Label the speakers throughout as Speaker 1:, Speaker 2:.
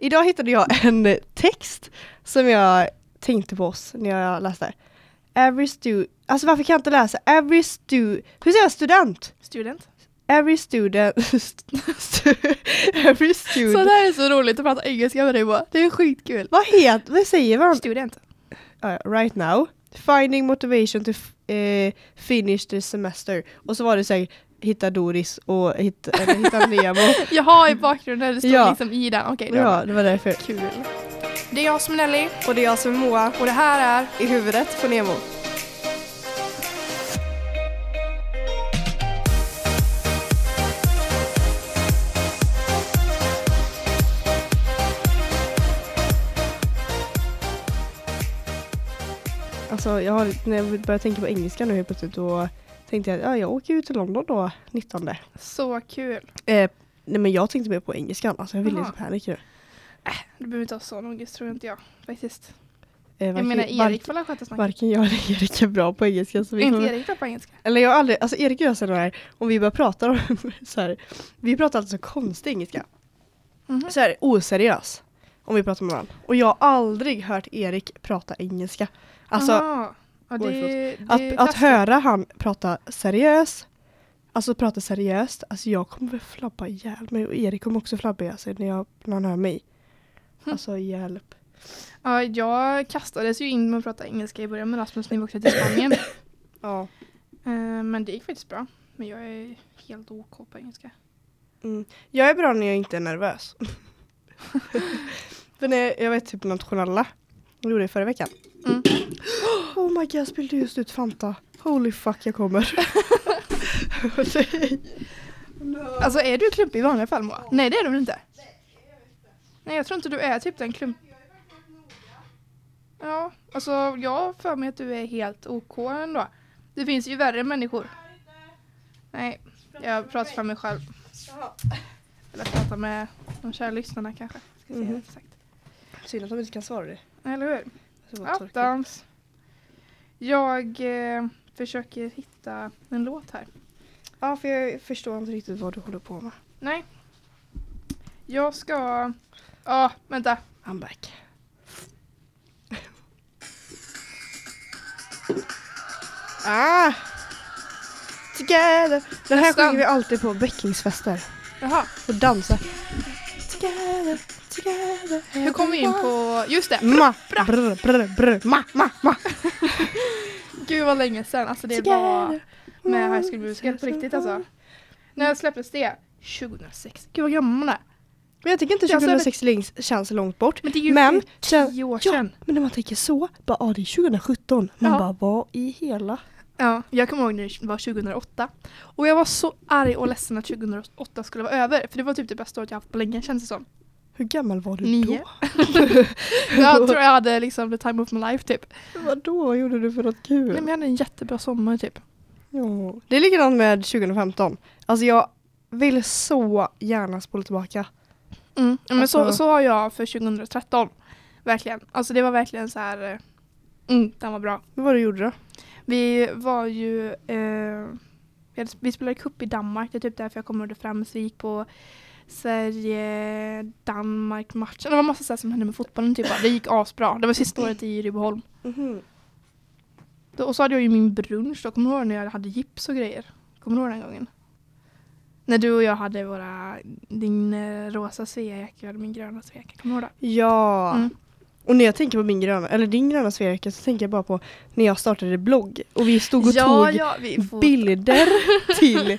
Speaker 1: idag hittade jag en text som jag tänkte på oss när jag läste. Every stu... Alltså varför kan jag inte läsa? Every stu... Hur säger jag student?
Speaker 2: Student.
Speaker 1: Every student... stu- every
Speaker 2: Så
Speaker 1: student...
Speaker 2: det här är så roligt att prata engelska med dig på. Det är skitkul.
Speaker 1: Vad heter... Vad säger man?
Speaker 2: Student.
Speaker 1: Uh, right now. Finding motivation to eh, finish the semester. Och så var det så hitta Doris och hitta, eller hitta Nemo.
Speaker 2: Jaha, i bakgrunden. Det står
Speaker 1: Ja.
Speaker 2: liksom i den. Okej, det var
Speaker 1: ja, det var därför.
Speaker 2: Kul. Det är jag som är Nelly
Speaker 1: Och det är jag som är Moa
Speaker 2: och det här är
Speaker 1: i huvudet på Nemo. Alltså jag har, när jag börjar tänka på engelska nu helt plötsligt då tänkte jag att ja, jag åker ju till London då 19. Eh,
Speaker 2: så kul.
Speaker 1: nej men jag tänkte mer på engelskan, alltså jag vill
Speaker 2: Jaha.
Speaker 1: inte panik nu.
Speaker 2: Du behöver inte ha så noggis tror inte jag faktiskt.
Speaker 1: Eh,
Speaker 2: Jag
Speaker 1: varken-
Speaker 2: menar Erik väl sköta snacket.
Speaker 1: Varken jag eller Erik är bra på engelska. Så vi
Speaker 2: inte
Speaker 1: får,
Speaker 2: Erik bra på engelska?
Speaker 1: eller jag har aldrig, alltså Erik jag säger här, om vi börjar prata om så här, vi pratar alltid så konstig engelska.
Speaker 2: Mhm.
Speaker 1: Så här oseriös. Om vi pratar med varandra. Och jag har aldrig hört Erik prata engelska. Alltså
Speaker 2: Aha. Ja, det,
Speaker 1: Oj,
Speaker 2: det
Speaker 1: att, att höra han prata seriöst, alltså prata seriöst, alltså jag kommer väl flabba ihjäl mig och Erik kommer också flabba ihjäl sig när, jag, när han hör mig.
Speaker 2: Hm.
Speaker 1: Alltså hjälp.
Speaker 2: Ja, jag kastades ju in med att prata engelska i början med Rasmus när vi åkte till Spanien.
Speaker 1: Ja.
Speaker 2: Eh, Men det gick faktiskt bra. Men jag är helt OK på engelska.
Speaker 1: Mm. Jag är bra när jag inte är nervös. För när jag, jag vet typ nationella. Jag gjorde det förra veckan.
Speaker 2: Mm.
Speaker 1: Oh my god, jag spillde just ut Fanta. Holy fuck, jag kommer.
Speaker 2: Alltså är du klumpig i vanliga fall Moa? Nej det är du väl inte? Nej jag tror inte du är typ den klump... Ja, alltså jag har för mig att du är helt OK ändå. Det finns ju värre människor. Nej, jag pratar för mig själv. Eller pratar med de kära lyssnarna kanske. Ska
Speaker 1: Mhm. Synd att de inte kan svara det.
Speaker 2: Eller hur? Attans. Jag eh, försöker hitta en låt här.
Speaker 1: Ja, för jag förstår inte riktigt vad du håller på med.
Speaker 2: Nej. Jag ska... Ja, vänta.
Speaker 1: I'm back. ah! Together. Den här
Speaker 2: Nästan.
Speaker 1: sjunger vi alltid på bäckingsfester.
Speaker 2: Jaha,
Speaker 1: Och dansar. Together, together.
Speaker 2: hur kom vi in på... Just det!
Speaker 1: Ma, brr, brr, brr, ma, ma, ma.
Speaker 2: Gud vad länge sedan. Alltså det var med High School Musical på riktigt alltså. När släpptes det? 2006. Gud vad gammal man är.
Speaker 1: Men jag tycker inte
Speaker 2: Jag sa det-
Speaker 1: 2006 längs- känns långt bort.
Speaker 2: Men det är ju
Speaker 1: Men,
Speaker 2: tio år
Speaker 1: ja,
Speaker 2: sedan.
Speaker 1: men när man tänker så, bara ah, det är 2017. Man
Speaker 2: Ja.
Speaker 1: bara vad i hela?
Speaker 2: Ja, jag kommer ihåg när det var 2008. Och jag var så arg och ledsen att 2008 skulle vara över. För det var typ det bästa året jag haft på länge känns det som.
Speaker 1: Hur gammal var du
Speaker 2: Nio.
Speaker 1: då?
Speaker 2: Jag tror jag hade liksom the time of my life typ.
Speaker 1: Vadå, vad gjorde du för något kul?
Speaker 2: Nej, men jag hade en jättebra sommar typ.
Speaker 1: Ja. Det är likadant med 2015. Alltså jag vill så gärna spola tillbaka.
Speaker 2: Mm. Men så,
Speaker 1: Alltså-
Speaker 2: så har jag för 2013. Verkligen. Alltså det var verkligen så här. eh, Mm, den var bra.
Speaker 1: Vad var det du gjorde då?
Speaker 2: Vi var ju, eh, vi, spelade cup i Danmark, det är typ därför jag kommer det främst. Vi gick på Sverige-Danmark-matchen. Det var massa saker som hände med fotbollen typ. Det gick asbra. Det var sista året i Rydboholm. Då, och så hade jag ju min brunch då, kommer du ihåg när jag hade gips och grejer? Kommer du ihåg den gången? När du och jag hade våra, din eh, rosa svejacka och min gröna svejacka, kommer du ihåg det?
Speaker 1: Ja.
Speaker 2: Mm.
Speaker 1: Och när jag tänker på min gröna, eller din gröna sverige så tänker jag bara på när jag startade blogg och vi stod och tog
Speaker 2: ja, vi får-
Speaker 1: bilder till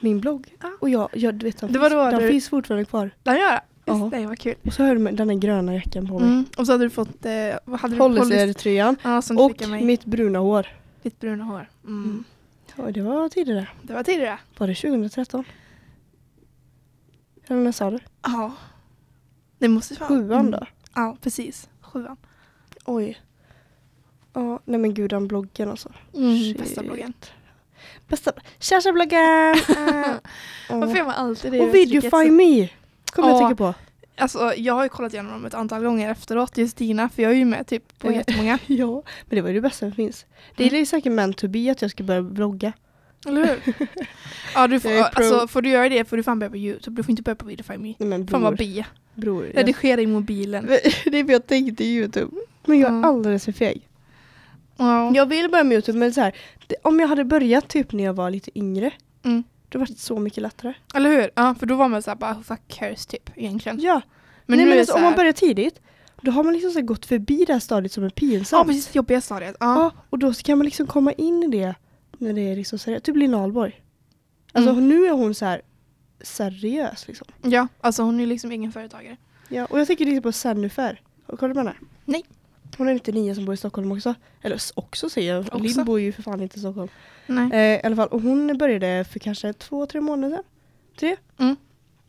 Speaker 1: min blogg. Och jag, jag du vet, den,
Speaker 2: Det var
Speaker 1: finns,
Speaker 2: då
Speaker 1: den
Speaker 2: du-
Speaker 1: finns fortfarande kvar.
Speaker 2: Den gör det?
Speaker 1: Ja.
Speaker 2: Just det, vad kul.
Speaker 1: Och så har du den här gröna jackan på mig.
Speaker 2: Mm. Och så hade du fått, eh, hade du?
Speaker 1: Hollister-tröjan
Speaker 2: Ja,
Speaker 1: och mitt bruna hår.
Speaker 2: Ditt bruna hår. Mm.
Speaker 1: Mm. Ja, det var tidigare.
Speaker 2: Det var tidigare.
Speaker 1: Var det 2013? Eller när sa du?
Speaker 2: Ja. Det måste vara.
Speaker 1: Sjuan då?
Speaker 2: Mm. Ja, precis. Sjuan.
Speaker 1: Oj. Ja, nej men gud den bloggen alltså.
Speaker 2: Mm, bästa bloggen.
Speaker 1: Bästa, Tja-tja-bloggen! Uh,
Speaker 2: Varför gör man alltid det?
Speaker 1: och? Videofy Me! Kommer jag
Speaker 2: Ja.
Speaker 1: tänka på.
Speaker 2: Alltså, jag har ju kollat igenom dem ett antal gånger efteråt, just dina, för jag är ju med typ på
Speaker 1: Eh.
Speaker 2: jättemånga.
Speaker 1: Ja, men det var ju det bästa som finns. Det är
Speaker 2: Mm.
Speaker 1: säkert meant to be att jag ska börja vlogga.
Speaker 2: Eller hur? ja, du får, alltså, får du göra det får du fan börja på Youtube. Du får inte börja på Videofy Me.
Speaker 1: Nej men
Speaker 2: Fan vad
Speaker 1: bror,
Speaker 2: B.
Speaker 1: bror.
Speaker 2: Redigera i mobilen.
Speaker 1: det är för jag tänkte Youtube. Men jag är
Speaker 2: Mm.
Speaker 1: alldeles för feg.
Speaker 2: Ja.
Speaker 1: Jag vill börja med Youtube men så här, det, om jag hade börjat typ när jag var lite yngre.
Speaker 2: Mm.
Speaker 1: Det hade varit så mycket lättare.
Speaker 2: Eller hur? Ja, för då var man såhär bara who fuck cares typ egentligen.
Speaker 1: Ja,
Speaker 2: Men
Speaker 1: Nej, men
Speaker 2: det
Speaker 1: alltså,
Speaker 2: så
Speaker 1: om man
Speaker 2: här,
Speaker 1: börjar tidigt. Då har man liksom så här gått förbi det här stadiet som är
Speaker 2: Ja
Speaker 1: pinsamt.
Speaker 2: precis, jobbiga stadiet. Ja.
Speaker 1: Ja, och då så kan man liksom komma in i det när det är liksom seriöst. Typ Linn Ahlborg. Alltså
Speaker 2: Mm.
Speaker 1: nu är hon så här seriös liksom.
Speaker 2: ja, alltså hon är liksom egen företagare.
Speaker 1: Ja, och jag tänker lite på Sennifer. Har du kollat på henne?
Speaker 2: Nej.
Speaker 1: Hon är 99 som bor i Stockholm också. Eller också säger jag.
Speaker 2: Också.
Speaker 1: Linn bor ju för fan inte i Stockholm.
Speaker 2: Nej.
Speaker 1: Eh, I alla fall, och hon började för kanske två, tre månader sedan. Tre.
Speaker 2: Mm.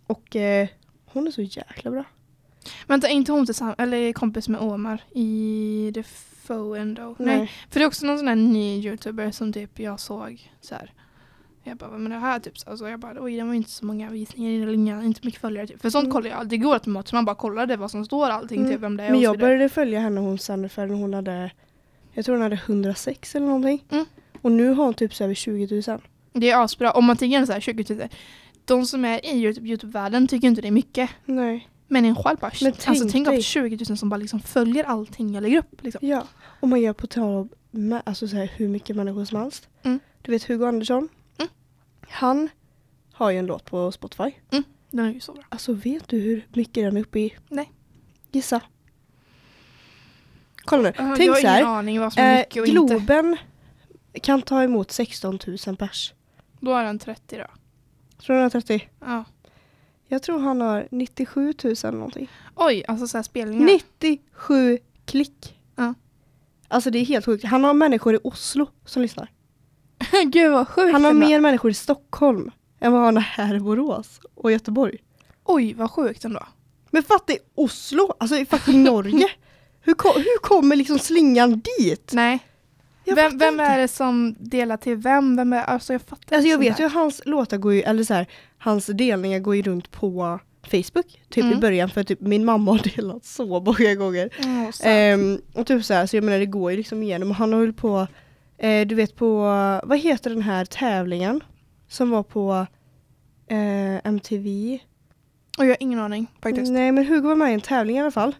Speaker 1: Och eh, hon är så jäkla bra.
Speaker 2: Vänta, är inte hon tillsammans, eller kompis med Omar i The Foe ändå? Nej. För det är också någon sån här ny youtuber som typ jag såg så här. Jag bara, men det här typ så alltså, jag bara, oj den var inte så många visningar eller inga, inte mycket följare typ. För sånt
Speaker 1: Mm.
Speaker 2: kollar jag, det går automatiskt, man bara kollade vad som står allting
Speaker 1: Mm.
Speaker 2: typ vem det är
Speaker 1: Men jag började följa henne hon Sennifer när hon hade, jag tror hon hade 106 eller någonting.
Speaker 2: Mm.
Speaker 1: Och nu har hon typ så över 20 000.
Speaker 2: Det är asbra, om man tänker så här 20 000. De som är i Youtube- Youtube-världen tycker inte det är mycket.
Speaker 1: Nej.
Speaker 2: Men en själv bara,
Speaker 1: Men
Speaker 2: alltså
Speaker 1: tänk
Speaker 2: tänk
Speaker 1: dig-
Speaker 2: upp 20 000 som bara liksom följer allting jag lägger upp. Liksom.
Speaker 1: Ja. Och man gör på tal om alltså så här, hur mycket människor som helst.
Speaker 2: Mm.
Speaker 1: Du vet Hugo Andersson?
Speaker 2: Mm.
Speaker 1: Han har ju en låt på Spotify.
Speaker 2: Den är ju så bra.
Speaker 1: Alltså vet du hur mycket den är uppe i?
Speaker 2: Nej.
Speaker 1: Gissa. Kolla nu.
Speaker 2: jag
Speaker 1: Tänk
Speaker 2: har
Speaker 1: så
Speaker 2: ingen
Speaker 1: här.
Speaker 2: aning vad som är
Speaker 1: Eh,
Speaker 2: mycket och inte.
Speaker 1: Globen kan ta emot 16 000 pers.
Speaker 2: Då är den 30 då.
Speaker 1: Tror du han har 30?
Speaker 2: Ja.
Speaker 1: Jag tror han har 97 000 någonting.
Speaker 2: Oj, alltså så här spelningar.
Speaker 1: 97 klick.
Speaker 2: Ja.
Speaker 1: Alltså det är helt sjukt. Han har människor i Oslo som lyssnar.
Speaker 2: Gud vad sjukt
Speaker 1: Han har mer människor i Stockholm än vad han har här i Borås och Göteborg.
Speaker 2: Oj vad sjukt ändå.
Speaker 1: Men fatta i Oslo, alltså i fucking Norge. Hur, ko- hur kommer liksom slingan dit?
Speaker 2: Nej. Vem vem är det som delar till vem? vem är, alltså jag fattar
Speaker 1: Alltså jag vet ju att hans låtar går ju, eller så här, hans delningar går ju runt på Facebook. Typ i
Speaker 2: Mm.
Speaker 1: början för typ min mamma har delat så många gånger.
Speaker 2: så.
Speaker 1: Ehm, och typ så här, så jag menar det går ju liksom igenom. Han har hållit på, eh, du vet på, vad heter den här tävlingen? Som var på eh, MTV.
Speaker 2: Och jag har ingen aning faktiskt.
Speaker 1: Nej men Hugo var med i en tävling i alla fall.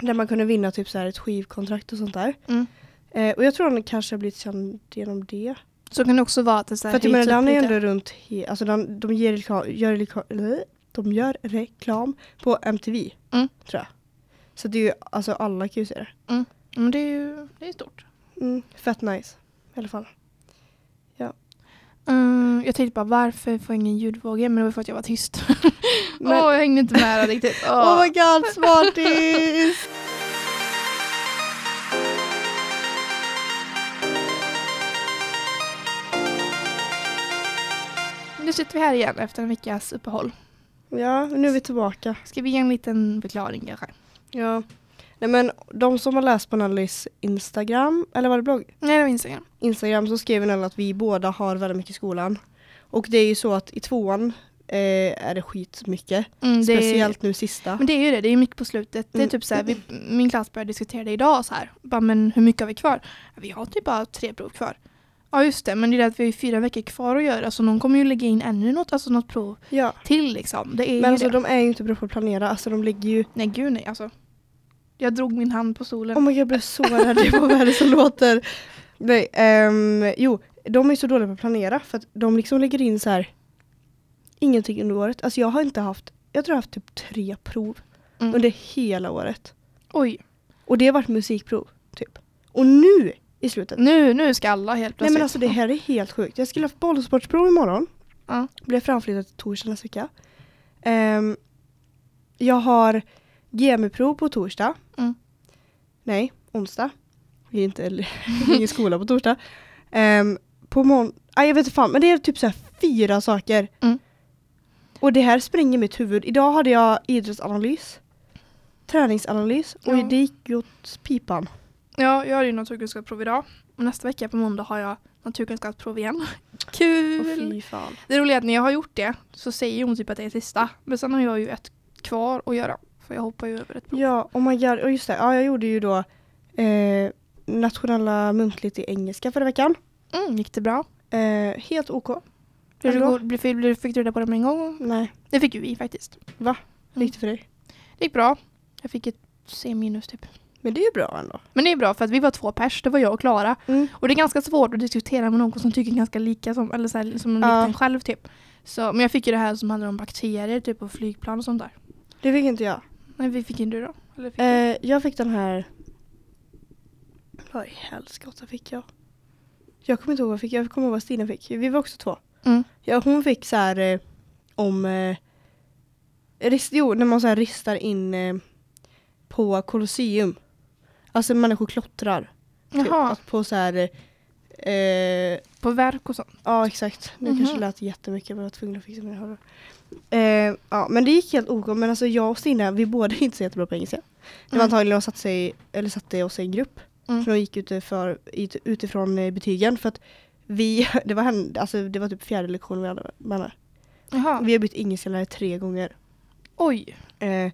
Speaker 1: Där man kunde vinna typ så här ett skivkontrakt och sånt där.
Speaker 2: Mm.
Speaker 1: Eh, och jag tror han kanske har blivit känd genom det.
Speaker 2: Så kan det också vara att det här
Speaker 1: För att jag menar den är ändå runt, he- alltså den, de ger reklam, gör, reklam, de gör reklam på MTV.
Speaker 2: Mm.
Speaker 1: Tror jag. Så det är ju, alltså alla kan ju se det.
Speaker 2: Men det är ju det är stort.
Speaker 1: Mm, fett nice. I alla fall.
Speaker 2: Mm, jag tänkte bara varför får jag ingen ljudvågor? Men det var för att jag var tyst. Åh,
Speaker 1: Men-
Speaker 2: jag hängde inte med riktigt. Åh.
Speaker 1: Oh my god, smartis!
Speaker 2: Nu sitter vi här igen efter en veckas uppehåll.
Speaker 1: ja, nu är vi tillbaka.
Speaker 2: Ska vi ge en liten förklaring kanske?
Speaker 1: Ja. Nej men de som har läst på Nellys Instagram, eller var det blogg?
Speaker 2: Nej, det var Instagram.
Speaker 1: Instagram så skrev Nelly att vi båda har väldigt mycket i skolan. Och det är ju så att i tvåan eh, är det skitmycket.
Speaker 2: Mm, det
Speaker 1: Speciellt nu sista.
Speaker 2: Men det är ju det, det är mycket på slutet. Det är
Speaker 1: Mm.
Speaker 2: typ så här, vi, min klass började diskutera det idag så här. Bara, men hur mycket har vi kvar? Vi har typ bara tre prov kvar. Ja just det, men det är det att vi har fyra veckor kvar att göra så någon kommer ju lägga in ännu något, alltså något prov
Speaker 1: Ja.
Speaker 2: till liksom. Det är
Speaker 1: Men alltså
Speaker 2: det.
Speaker 1: de är ju inte bra på att planera. Alltså de ligger ju...
Speaker 2: Nej gud nej alltså. Jag drog min hand på stolen.
Speaker 1: Oh my god, jag blev så rädd. Det var vad är det som låter? Nej, ehm, jo, de är så dåliga på att planera för att de liksom lägger in så här ingenting under året. Alltså jag har inte haft, jag tror jag har haft typ tre prov
Speaker 2: Mm.
Speaker 1: under hela året.
Speaker 2: Oj,
Speaker 1: Och det har varit musikprov, typ. Och nu i slutet.
Speaker 2: nu, nu ska alla helt
Speaker 1: Nej
Speaker 2: plötsligt.
Speaker 1: men alltså det här är helt sjukt. Jag skulle ha bollsportsprov imorgon.
Speaker 2: Ja.
Speaker 1: Blev framflyttat till torsdag nästa vecka. Ehm, jag har GM-prov på torsdag.
Speaker 2: Mm.
Speaker 1: Nej, onsdag. Vi är inte ingen skola på torsdag. Ehm, på måndag, jag vet inte fan men det är typ så här fyra saker.
Speaker 2: Mm.
Speaker 1: Och det här spränger mitt huvud. Idag hade jag idrottsanalys. Träningsanalys och
Speaker 2: Ja.
Speaker 1: det gick åt pipan.
Speaker 2: Ja, jag har ju naturkunskapsprov idag. Och nästa vecka på måndag har jag naturkunskapsprov igen. Kul!
Speaker 1: Fan.
Speaker 2: Det roliga är att när jag har gjort det så säger hon typ att det är sista. Men sen har jag ju ett kvar att göra. För jag hoppar ju över ett prov.
Speaker 1: Ja, oh my god. Och just det, ja, jag gjorde ju då eh, nationella muntligt i engelska förra veckan.
Speaker 2: Mm, gick det bra?
Speaker 1: Eh, helt OK.
Speaker 2: Gå- fick, du reda på det med en gång?
Speaker 1: Nej.
Speaker 2: Det fick ju vi faktiskt.
Speaker 1: Hur gick det för dig?
Speaker 2: Det gick bra. Jag fick ett C minus typ.
Speaker 1: Men det är ju bra ändå.
Speaker 2: Men det är bra för att vi var två pers, det var jag och Klara.
Speaker 1: Mm.
Speaker 2: Och det är ganska svårt att diskutera med någon som tycker ganska lika som, eller så här, som
Speaker 1: Ja.
Speaker 2: en själv typ. Så, men jag fick ju det här som handlar om bakterier typ på flygplan och sånt där.
Speaker 1: Det fick inte jag.
Speaker 2: Nej, vi fick inte du då? Eller fick?
Speaker 1: Eh, jag fick den här... Vad i helskotta fick jag? Jag kommer inte ihåg vad jag fick. Jag kommer ihåg vad Stina fick. Vi var också två.
Speaker 2: Mm.
Speaker 1: Ja, hon fick så här eh, om... Eh, rist, jo, när man så här ristar in eh, på Colosseum. Alltså människor klottrar. Typ,
Speaker 2: Jaha,
Speaker 1: att på så här... Eh,
Speaker 2: på verk och sånt.
Speaker 1: ja, exakt. Nu
Speaker 2: Mhm.
Speaker 1: kanske det lät jättemycket men jag var tvungen att fixa mina hörlurar. Eh, ja, men det gick helt OK. Men alltså jag och Stina, vi båda är inte så jättebra på engelska. Det var
Speaker 2: Mm.
Speaker 1: antagligen de satte, sig, eller satte oss i en grupp.
Speaker 2: Mm.
Speaker 1: För de gick utiför, ut- utifrån eh, betygen. För att vi, det var, henne, alltså det var typ fjärde lektionen vi hade med henne.
Speaker 2: Jaha,
Speaker 1: Vi har bytt engelsklärare tre gånger.
Speaker 2: oj.
Speaker 1: Eh,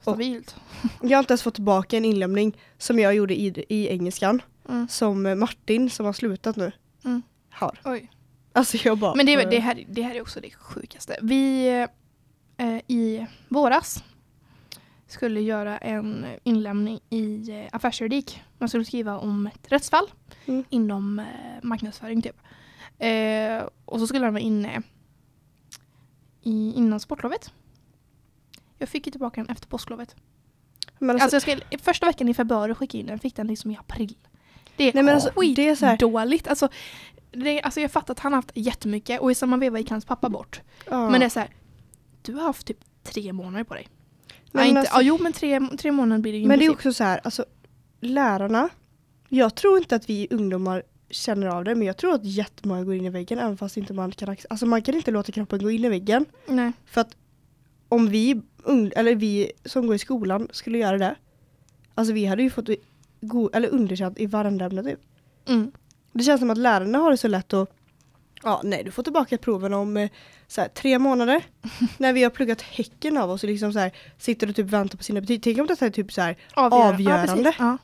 Speaker 2: Stabilt.
Speaker 1: jag har inte ens fått tillbaka en inlämning som jag gjorde i, i engelskan.
Speaker 2: Mm.
Speaker 1: Som Martin, som har slutat nu,
Speaker 2: Mm.
Speaker 1: har.
Speaker 2: Oj.
Speaker 1: Alltså jag bara...
Speaker 2: Men det, det, här, det här är också det sjukaste. Vi eh, i våras skulle göra en inlämning i eh, affärsjuridik. Man skulle skriva om ett rättsfall
Speaker 1: Mm.
Speaker 2: inom eh, marknadsföring typ. Eh, och så skulle den vara inne i, innan sportlovet. Jag fick ju tillbaka den efter påsklovet.
Speaker 1: Men
Speaker 2: Alltså,
Speaker 1: alltså,
Speaker 2: jag ska, första veckan i februari skicka in den, fick den liksom i april. Det är
Speaker 1: Nej, men alltså, det är så här-
Speaker 2: dåligt. Alltså, det, alltså jag fattar att han har haft jättemycket och i samma veva gick hans pappa bort.
Speaker 1: ja.
Speaker 2: Men det är så här, du har haft typ tre månader på dig.
Speaker 1: Men
Speaker 2: Nej, inte,
Speaker 1: alltså-
Speaker 2: ja, jo men tre, tre månader blir det ju
Speaker 1: Men det är också så här, alltså lärarna, jag tror inte att vi ungdomar känner av det, men jag tror att jättemånga går in i väggen även fast inte man kan, alltså man kan inte låta kroppen gå in i väggen.
Speaker 2: Nej.
Speaker 1: För att om vi, eller vi som går i skolan skulle göra det, alltså vi hade ju fått go, eller underkänt i varenda ämne typ.
Speaker 2: Mm.
Speaker 1: Det känns som att lärarna har det så lätt att Ja, nej du får tillbaka proven om eh, så här, tre månader. när vi har pluggat häcken av oss och liksom så här, sitter och typ väntar på sina betyg. Tänk om detta är typ så här, Avgörande.
Speaker 2: precis. Ja.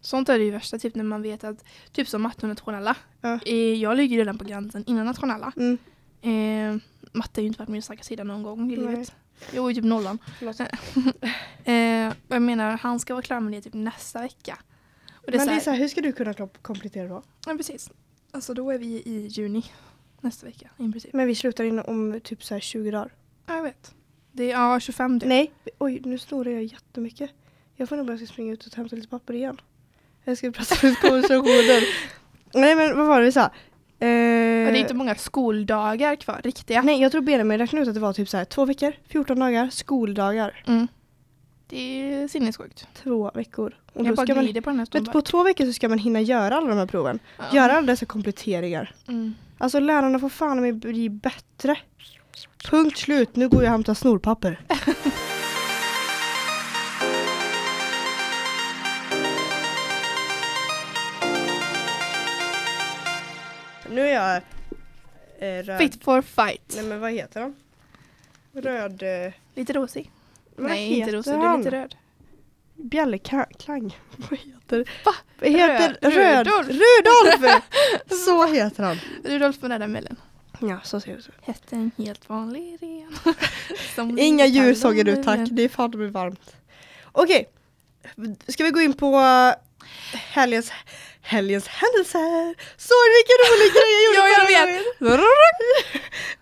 Speaker 2: Sånt är det ju värsta, typ när man vet att, typ som matte och nationella.
Speaker 1: Ja.
Speaker 2: Eh, Jag ligger redan på gränsen innan nationella.
Speaker 1: mm,
Speaker 2: Eh, matte har ju inte varit min starka sida någon gång i
Speaker 1: Nej.
Speaker 2: livet. Jo, typ nollan. Eh, jag menar, han ska vara klar med det typ nästa vecka. Det
Speaker 1: Men
Speaker 2: så
Speaker 1: det är
Speaker 2: här,
Speaker 1: så här, hur ska du kunna kom- komplettera då?
Speaker 2: ja, precis. Alltså då är vi i juni nästa vecka i princip.
Speaker 1: Men vi slutar in om typ så här 20 dagar.
Speaker 2: Ja, jag vet. Det är ja, 25 typ.
Speaker 1: Nej, oj nu snorar jag jättemycket. Jag får nog börja springa ut och hämta lite papper igen. Jag ska prata ut konversationen. Nej men vad var det vi sa? Eh,
Speaker 2: Och det är inte många skoldagar kvar, riktiga.
Speaker 1: Nej jag tror Benjamin räknade ut att det var typ så här två veckor, 14 dagar, skoldagar.
Speaker 2: Mm. Det är sinnessjukt.
Speaker 1: Två veckor. Och
Speaker 2: Jag
Speaker 1: då ska man,
Speaker 2: på den här
Speaker 1: vet, på två veckor så ska man hinna göra alla de här proven.
Speaker 2: Ja.
Speaker 1: Göra alla dessa kompletteringar.
Speaker 2: Mm.
Speaker 1: Alltså lärarna får fan med bli bättre. Punkt slut, nu går jag och hämtar snorpapper. nu är jag eh, röd.
Speaker 2: Fit for fight.
Speaker 1: Nej men vad heter han? Röd... Eh,
Speaker 2: Lite rosig.
Speaker 1: vad
Speaker 2: Nej,
Speaker 1: heter
Speaker 2: inte rosig. Du är
Speaker 1: han?
Speaker 2: lite röd.
Speaker 1: Bjällerklang. Vad heter
Speaker 2: Va?
Speaker 1: Vad heter
Speaker 2: Röd-
Speaker 1: Röd,
Speaker 2: Rudolf.
Speaker 1: Rudolf! Så heter han.
Speaker 2: Rudolf med den mällen.
Speaker 1: Ja, så ser det ut.
Speaker 2: Hette en helt vanlig ren. Som
Speaker 1: Inga
Speaker 2: litar
Speaker 1: djursånger nu tack, det är fan det blir varmt. Okej, ska vi gå in på uh, helgens, helgens händelser? Du vilken rolig grej jag gjorde
Speaker 2: Ja, jag vet.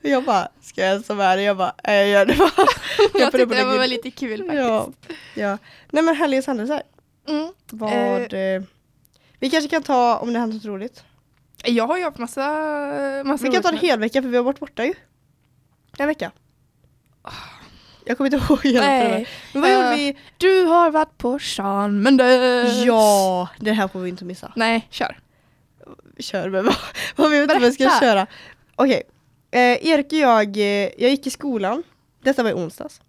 Speaker 1: Jag bara, ska jag ens vara? Jag bara, jag gör det bara.
Speaker 2: Jag
Speaker 1: på
Speaker 2: tyckte det var
Speaker 1: lägger-
Speaker 2: väldigt kul faktiskt.
Speaker 1: Ja, ja. Nej men helgens händelser.
Speaker 2: Mm.
Speaker 1: Vad, eh, vi kanske kan ta om det hänt något roligt.
Speaker 2: Jag har ju haft massa, massa
Speaker 1: Vi kan ta en hel vecka för vi har varit borta ju. En vecka. Jag kommer inte ihåg
Speaker 2: Nej.
Speaker 1: Men vad
Speaker 2: Eh,
Speaker 1: gjorde vi?
Speaker 2: Du har varit på Sean Mendes.
Speaker 1: Ja, det här får vi inte missa.
Speaker 2: Nej, kör.
Speaker 1: Kör med vad, vad vi vet inte vad vi ska köra. Okej, eh, Erik och jag, eh, jag gick i skolan. Detta var i onsdags.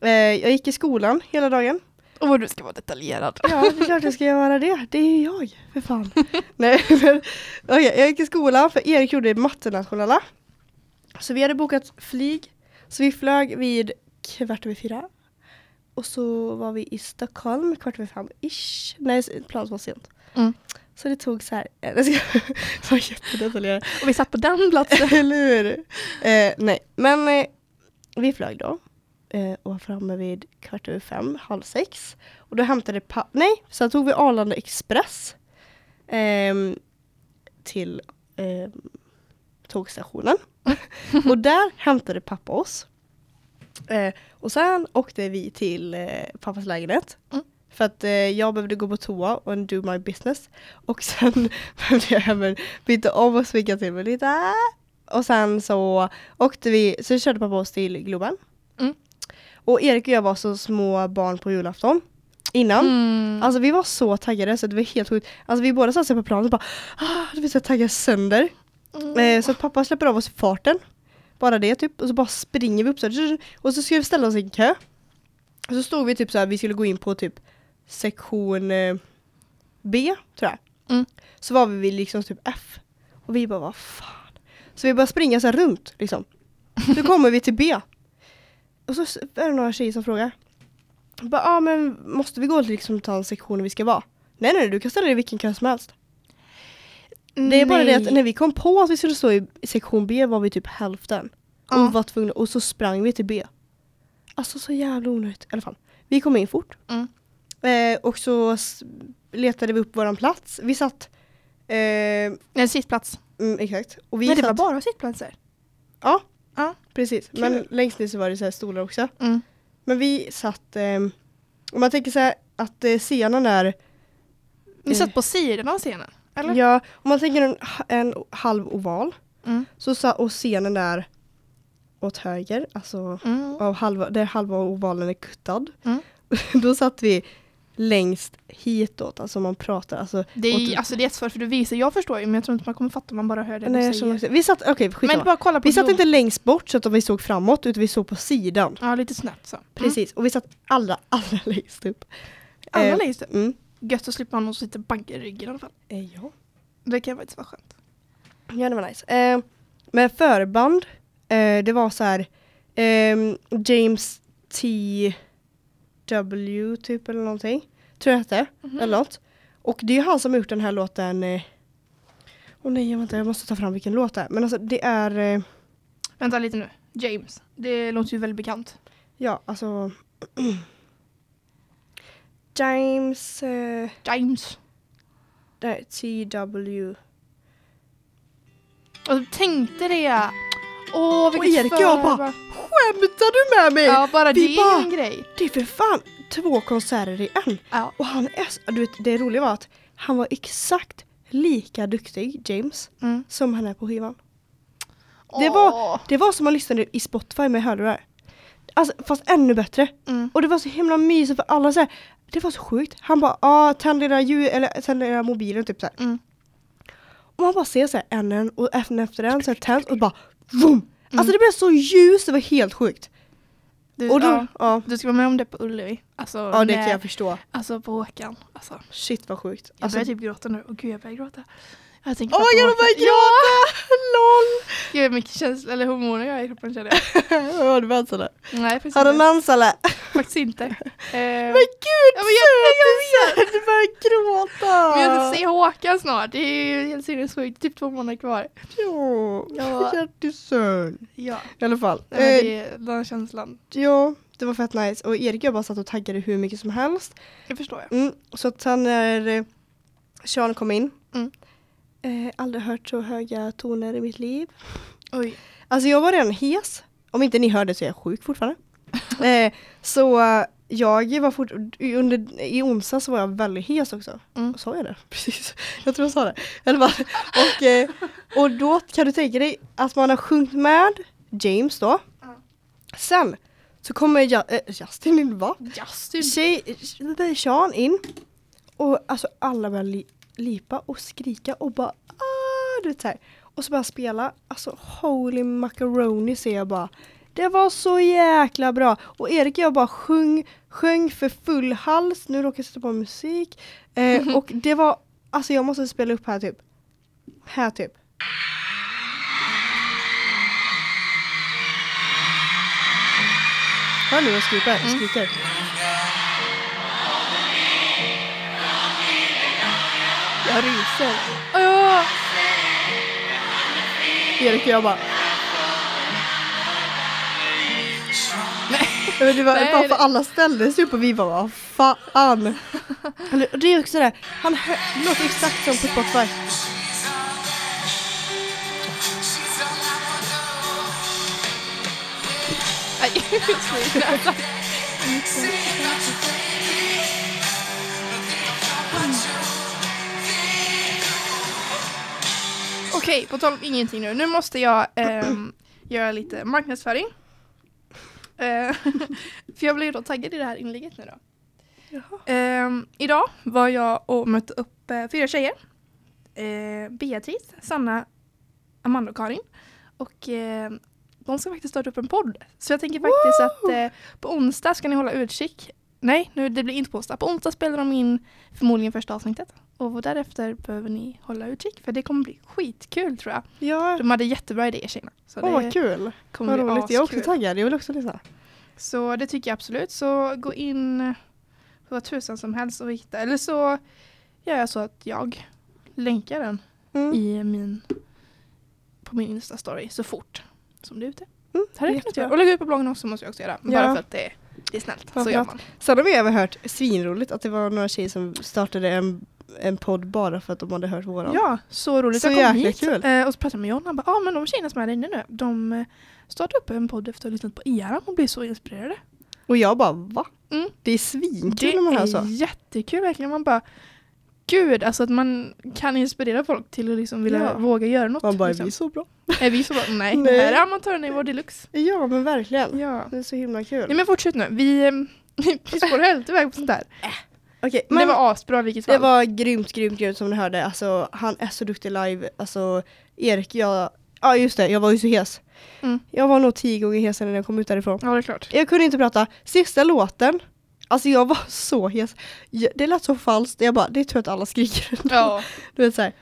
Speaker 1: Eh, jag gick i skolan hela dagen.
Speaker 2: Och vad du ska vara detaljerad.
Speaker 1: Ja, det är klart jag ska göra det. Det är jag, för fan. Nej, men okej, jag gick i skolan för Erik gjorde mattenationella. Så vi hade bokat flyg. Så vi flög vid kvart över fyra. Och så var vi i Stockholm kvart över fem ish. Nej, planet var sent.
Speaker 2: Mm.
Speaker 1: Så det tog så här, det vara jättedetaljerat.
Speaker 2: Och vi satt på den platsen.
Speaker 1: Eller hur? Eh, nej, men eh, vi flög då eh, och var framme vid kvart över fem, halv sex. Och då hämtade nej, sen tog vi Arlanda Express ehm, till ehm, tågstationen. och där hämtade pappa oss. Eh, och sen åkte vi till eh, pappas lägenhet.
Speaker 2: Mm.
Speaker 1: För att eh, jag behövde gå på toa och do my business. Och sen behövde jag även byta om och sminka till mig lite. Och sen så åkte vi, så körde pappa oss till Globen.
Speaker 2: Mm.
Speaker 1: Och Erik och jag var så små barn på julafton. Innan.
Speaker 2: Mm.
Speaker 1: Alltså vi var så taggade så det var helt sjukt. Alltså vi båda satt på planet och bara ah, vet så taggade sönder.
Speaker 2: Mm.
Speaker 1: Eh, så pappa släpper av oss i farten. Bara det typ. Och så bara springer vi upp så här, Och så ska vi ställa oss i en kö. Och så stod vi typ så här, vi skulle gå in på typ sektion eh, B tror jag.
Speaker 2: Mm.
Speaker 1: Så var vi liksom typ F. Och vi bara vad fan. Så vi bara springa så här runt liksom. Så kommer vi till B. Och så är det några tjejer som frågar. Bara, ah, men måste vi gå till liksom ta en sektion vi ska vara? Nej nej du kan ställa dig i vilken kö som helst. Det är bara det att när vi kom på att vi skulle stå i sektion B var vi typ hälften.
Speaker 2: Ja.
Speaker 1: Och var tvungna, och så sprang vi till B. Alltså så jävla onödigt. I alla fall. Vi kom in fort.
Speaker 2: Mm.
Speaker 1: Eh, och så letade vi upp våran plats. Vi satt... Eh,
Speaker 2: En sittplats.
Speaker 1: mm, exakt. Och vi
Speaker 2: Nej det var
Speaker 1: satt,
Speaker 2: bara sittplatser.
Speaker 1: Ja,
Speaker 2: Ja.
Speaker 1: precis.
Speaker 2: Kul.
Speaker 1: Men längst ner så var det så här stolar också.
Speaker 2: Mm.
Speaker 1: Men vi satt... Eh, om man tänker så här att eh, scenen där...
Speaker 2: Ni satt på sidan av scenen? Eller?
Speaker 1: Ja, om man tänker en, en halv oval.
Speaker 2: Mm.
Speaker 1: Så och scenen där åt höger, alltså
Speaker 2: Mm.
Speaker 1: av halva, där halva ovalen är kuttad.
Speaker 2: Mm.
Speaker 1: Då satt vi längst hitåt, alltså man pratar. Alltså,
Speaker 2: Det är,
Speaker 1: åt-
Speaker 2: alltså det är svårt för du visar, jag förstår ju men jag tror inte man kommer fatta om man bara hör det
Speaker 1: nej,
Speaker 2: du säger.
Speaker 1: vi satt, skitsamma.
Speaker 2: men bara kolla på
Speaker 1: Vi satt inte längst bort så att vi såg framåt utan vi såg på sidan.
Speaker 2: Ja lite snett så. Mm.
Speaker 1: Precis, och vi satt alla, alla längst upp.
Speaker 2: Alla
Speaker 1: Eh,
Speaker 2: längst upp.
Speaker 1: Mm.
Speaker 2: Gött att slippa ha någon som sitter bagge i ryggen i alla fall.
Speaker 1: Eh, ja.
Speaker 2: Det kan faktiskt vara skönt.
Speaker 1: ja, det var nice. Eh, men förband, eh, det var så här ehm, James T. W typ eller någonting. Tror jag hette.
Speaker 2: Mhm.
Speaker 1: Eller något. Och det är han som har gjort den här låten. eh, Åh nej, vänta, jag måste ta fram vilken låt det är. Men alltså det är, eh,
Speaker 2: Vänta lite nu. James. Det låter ju väldigt bekant.
Speaker 1: ja alltså. James eh,
Speaker 2: James.
Speaker 1: nej, T.W.
Speaker 2: Och tänkte det. Åh
Speaker 1: Och
Speaker 2: vilket
Speaker 1: Erik och jag bara. Skämtar du med mig?
Speaker 2: Ja bara
Speaker 1: vi
Speaker 2: det
Speaker 1: bara-
Speaker 2: är en grej.
Speaker 1: Det är för fan två konserter i en.
Speaker 2: Ja.
Speaker 1: Och han är, du vet, det roliga var att han var exakt lika duktig, James,
Speaker 2: Mm.
Speaker 1: som han är på skivan. Det var-. Det var som att lyssna i Spotify med hörlurar. Alltså fast ännu bättre.
Speaker 2: Mm.
Speaker 1: Och det var så himla mysigt för alla så här, Det var så sjukt. Han bara ah, tänd era ljud, eller tänd era mobilen typ så här.
Speaker 2: Mm.
Speaker 1: Och man bara ser så här en en och en efter en så här tänd och bara vroom.
Speaker 2: Mm.
Speaker 1: Alltså det blev så ljus, det var helt sjukt.
Speaker 2: Du,
Speaker 1: Och då,
Speaker 2: ja,
Speaker 1: ja,
Speaker 2: du ska vara med om det på Ullevi. Alltså,
Speaker 1: ja det
Speaker 2: med-
Speaker 1: kan jag förstå.
Speaker 2: Alltså på Håkan. Alltså,
Speaker 1: Shit vad sjukt.
Speaker 2: jag
Speaker 1: Alltså,
Speaker 2: börjar typ gråta nu. Och gud jag börjar gråta. Jag tänker
Speaker 1: oh god, oh my
Speaker 2: Håkan.
Speaker 1: god! LOL!
Speaker 2: Gud vad mycket känslor, eller hormoner jag har i kroppen känner jag.
Speaker 1: Har du vansarna?
Speaker 2: Nej faktiskt
Speaker 1: Har du
Speaker 2: inte.
Speaker 1: nansala?
Speaker 2: Faktiskt inte. Eh,
Speaker 1: Men gud!
Speaker 2: Ja, men jag- jag
Speaker 1: vet! Du börjar gråta!
Speaker 2: men jag ska se Håkan snart. Det är ju helt sinnessjukt. Typ två månader kvar.
Speaker 1: Ja,
Speaker 2: Ja.
Speaker 1: hjärtesön.
Speaker 2: Ja.
Speaker 1: I alla fall.
Speaker 2: Nej,
Speaker 1: Eh,
Speaker 2: det är den känslan.
Speaker 1: Ja, det var fett nice. Och Erik och jag bara satt och taggade hur mycket som helst.
Speaker 2: Det förstår jag.
Speaker 1: Mm, så att sen när eh, Sean kom in.
Speaker 2: Mm.
Speaker 1: Eh, aldrig hört så höga toner i mitt liv.
Speaker 2: Oj.
Speaker 1: Alltså jag var redan hes. Om inte ni hörde så är jag sjuk fortfarande. eh, så jag var fort, under, i onsdag så var jag väldigt hes också.
Speaker 2: Mm.
Speaker 1: Sa jag det? Precis. Jag tror jag sa det. Fall. Och, eh, och då kan du tänka dig att man har sjungit med James då.
Speaker 2: Ja.
Speaker 1: Sen så kommer jag, äh, Justin in, va?
Speaker 2: Justin.
Speaker 1: Tjej, Sean in och alltså alla börjar lipa och skrika och bara ah, du vet så här. Och så jag spela, alltså holy macaroni ser jag bara. Det var så jäkla bra. Och Erik och jag bara sjung, sjöng för full hals. Nu råkar jag sätta på musik. Eh, och det var, alltså jag måste spela upp här typ. Här typ. Hör ni vad jag skriker? Jag
Speaker 2: Mm. Jag ryser. Åh!
Speaker 1: Erik och jag bara...
Speaker 2: Nej.
Speaker 1: Det var
Speaker 2: Nej,
Speaker 1: bara för alla ställde sig upp och vi bara vad fan. Det är också det, han hö- låter exakt som på Spotify.
Speaker 2: Sluta. Okej, på tal om ingenting nu. Nu måste jag ehm, göra lite marknadsföring. Eh, för jag blev då taggad i det här inlägget nu då. Ehm, idag var jag och mötte upp eh, fyra tjejer. Eh, Beatrice, Sanna, Amanda och Karin. Och eh, de ska faktiskt starta upp en podd. Så jag tänker faktiskt att eh, på onsdag ska ni hålla utkik. Nej, nu, det blir inte på onsdag. På onsdag spelar de in förmodligen första avsnittet. Och därefter behöver ni hålla utkik för det kommer bli skitkul tror jag.
Speaker 1: Ja,
Speaker 2: De hade jättebra idéer tjejerna.
Speaker 1: Åh
Speaker 2: det
Speaker 1: vad kul.
Speaker 2: kommer
Speaker 1: Vad roligt, jag är också taggad, jag vill också lyssna.
Speaker 2: Så det tycker jag absolut. Så gå in på vad tusan som helst och hitta. Eller så gör jag så att jag länkar den
Speaker 1: Mm.
Speaker 2: i min på min Insta-story så fort som det är ute.
Speaker 1: Mm,
Speaker 2: Det jag kunnat
Speaker 1: jättebra.
Speaker 2: göra. Och lägga ut på bloggen också måste jag också göra.
Speaker 1: Ja.
Speaker 2: Bara för att det, det är snällt. Så gör man.
Speaker 1: Sen har vi även hört, svinroligt, att det var några tjejer som startade en, en podd bara för att de hade hört våran.
Speaker 2: Ja, så roligt.
Speaker 1: Så
Speaker 2: jag kom hit
Speaker 1: kul.
Speaker 2: eh, och så pratade jag med John. Han bara, ja ah, men de tjejerna som är där inne nu, de eh, startade upp en podd efter att ha lyssnat på er och blev så inspirerade.
Speaker 1: Och jag bara va?
Speaker 2: Mm.
Speaker 1: Det är svinkul
Speaker 2: Det
Speaker 1: när man hör
Speaker 2: är
Speaker 1: så.
Speaker 2: jättekul verkligen. Man bara, gud alltså att man kan inspirera folk till att liksom vilja
Speaker 1: Ja.
Speaker 2: våga göra något.
Speaker 1: Man bara, är
Speaker 2: liksom.
Speaker 1: vi så bra?
Speaker 2: Är vi så bra? Nej,
Speaker 1: Nej.
Speaker 2: det här är amatörnivå deluxe.
Speaker 1: Ja men verkligen.
Speaker 2: Ja.
Speaker 1: Det är så himla kul.
Speaker 2: Nej men fortsätt nu. Vi, eh, vi spårar helt iväg på sånt där.
Speaker 1: Okej,
Speaker 2: Men
Speaker 1: men
Speaker 2: det var asbra vilket fall.
Speaker 1: det var grymt, grymt, grymt som ni hörde. Alltså han är så duktig live. Alltså Erik, jag, ja just det, jag var ju så hes.
Speaker 2: Mm.
Speaker 1: Jag var nog tio gånger hesare när jag kom ut därifrån.
Speaker 2: Ja det är klart.
Speaker 1: Jag kunde inte prata. Sista låten, alltså jag var så hes. Det lät så falskt. Jag bara, det tror jag att alla skriker.
Speaker 2: Ja.
Speaker 1: Du vet såhär.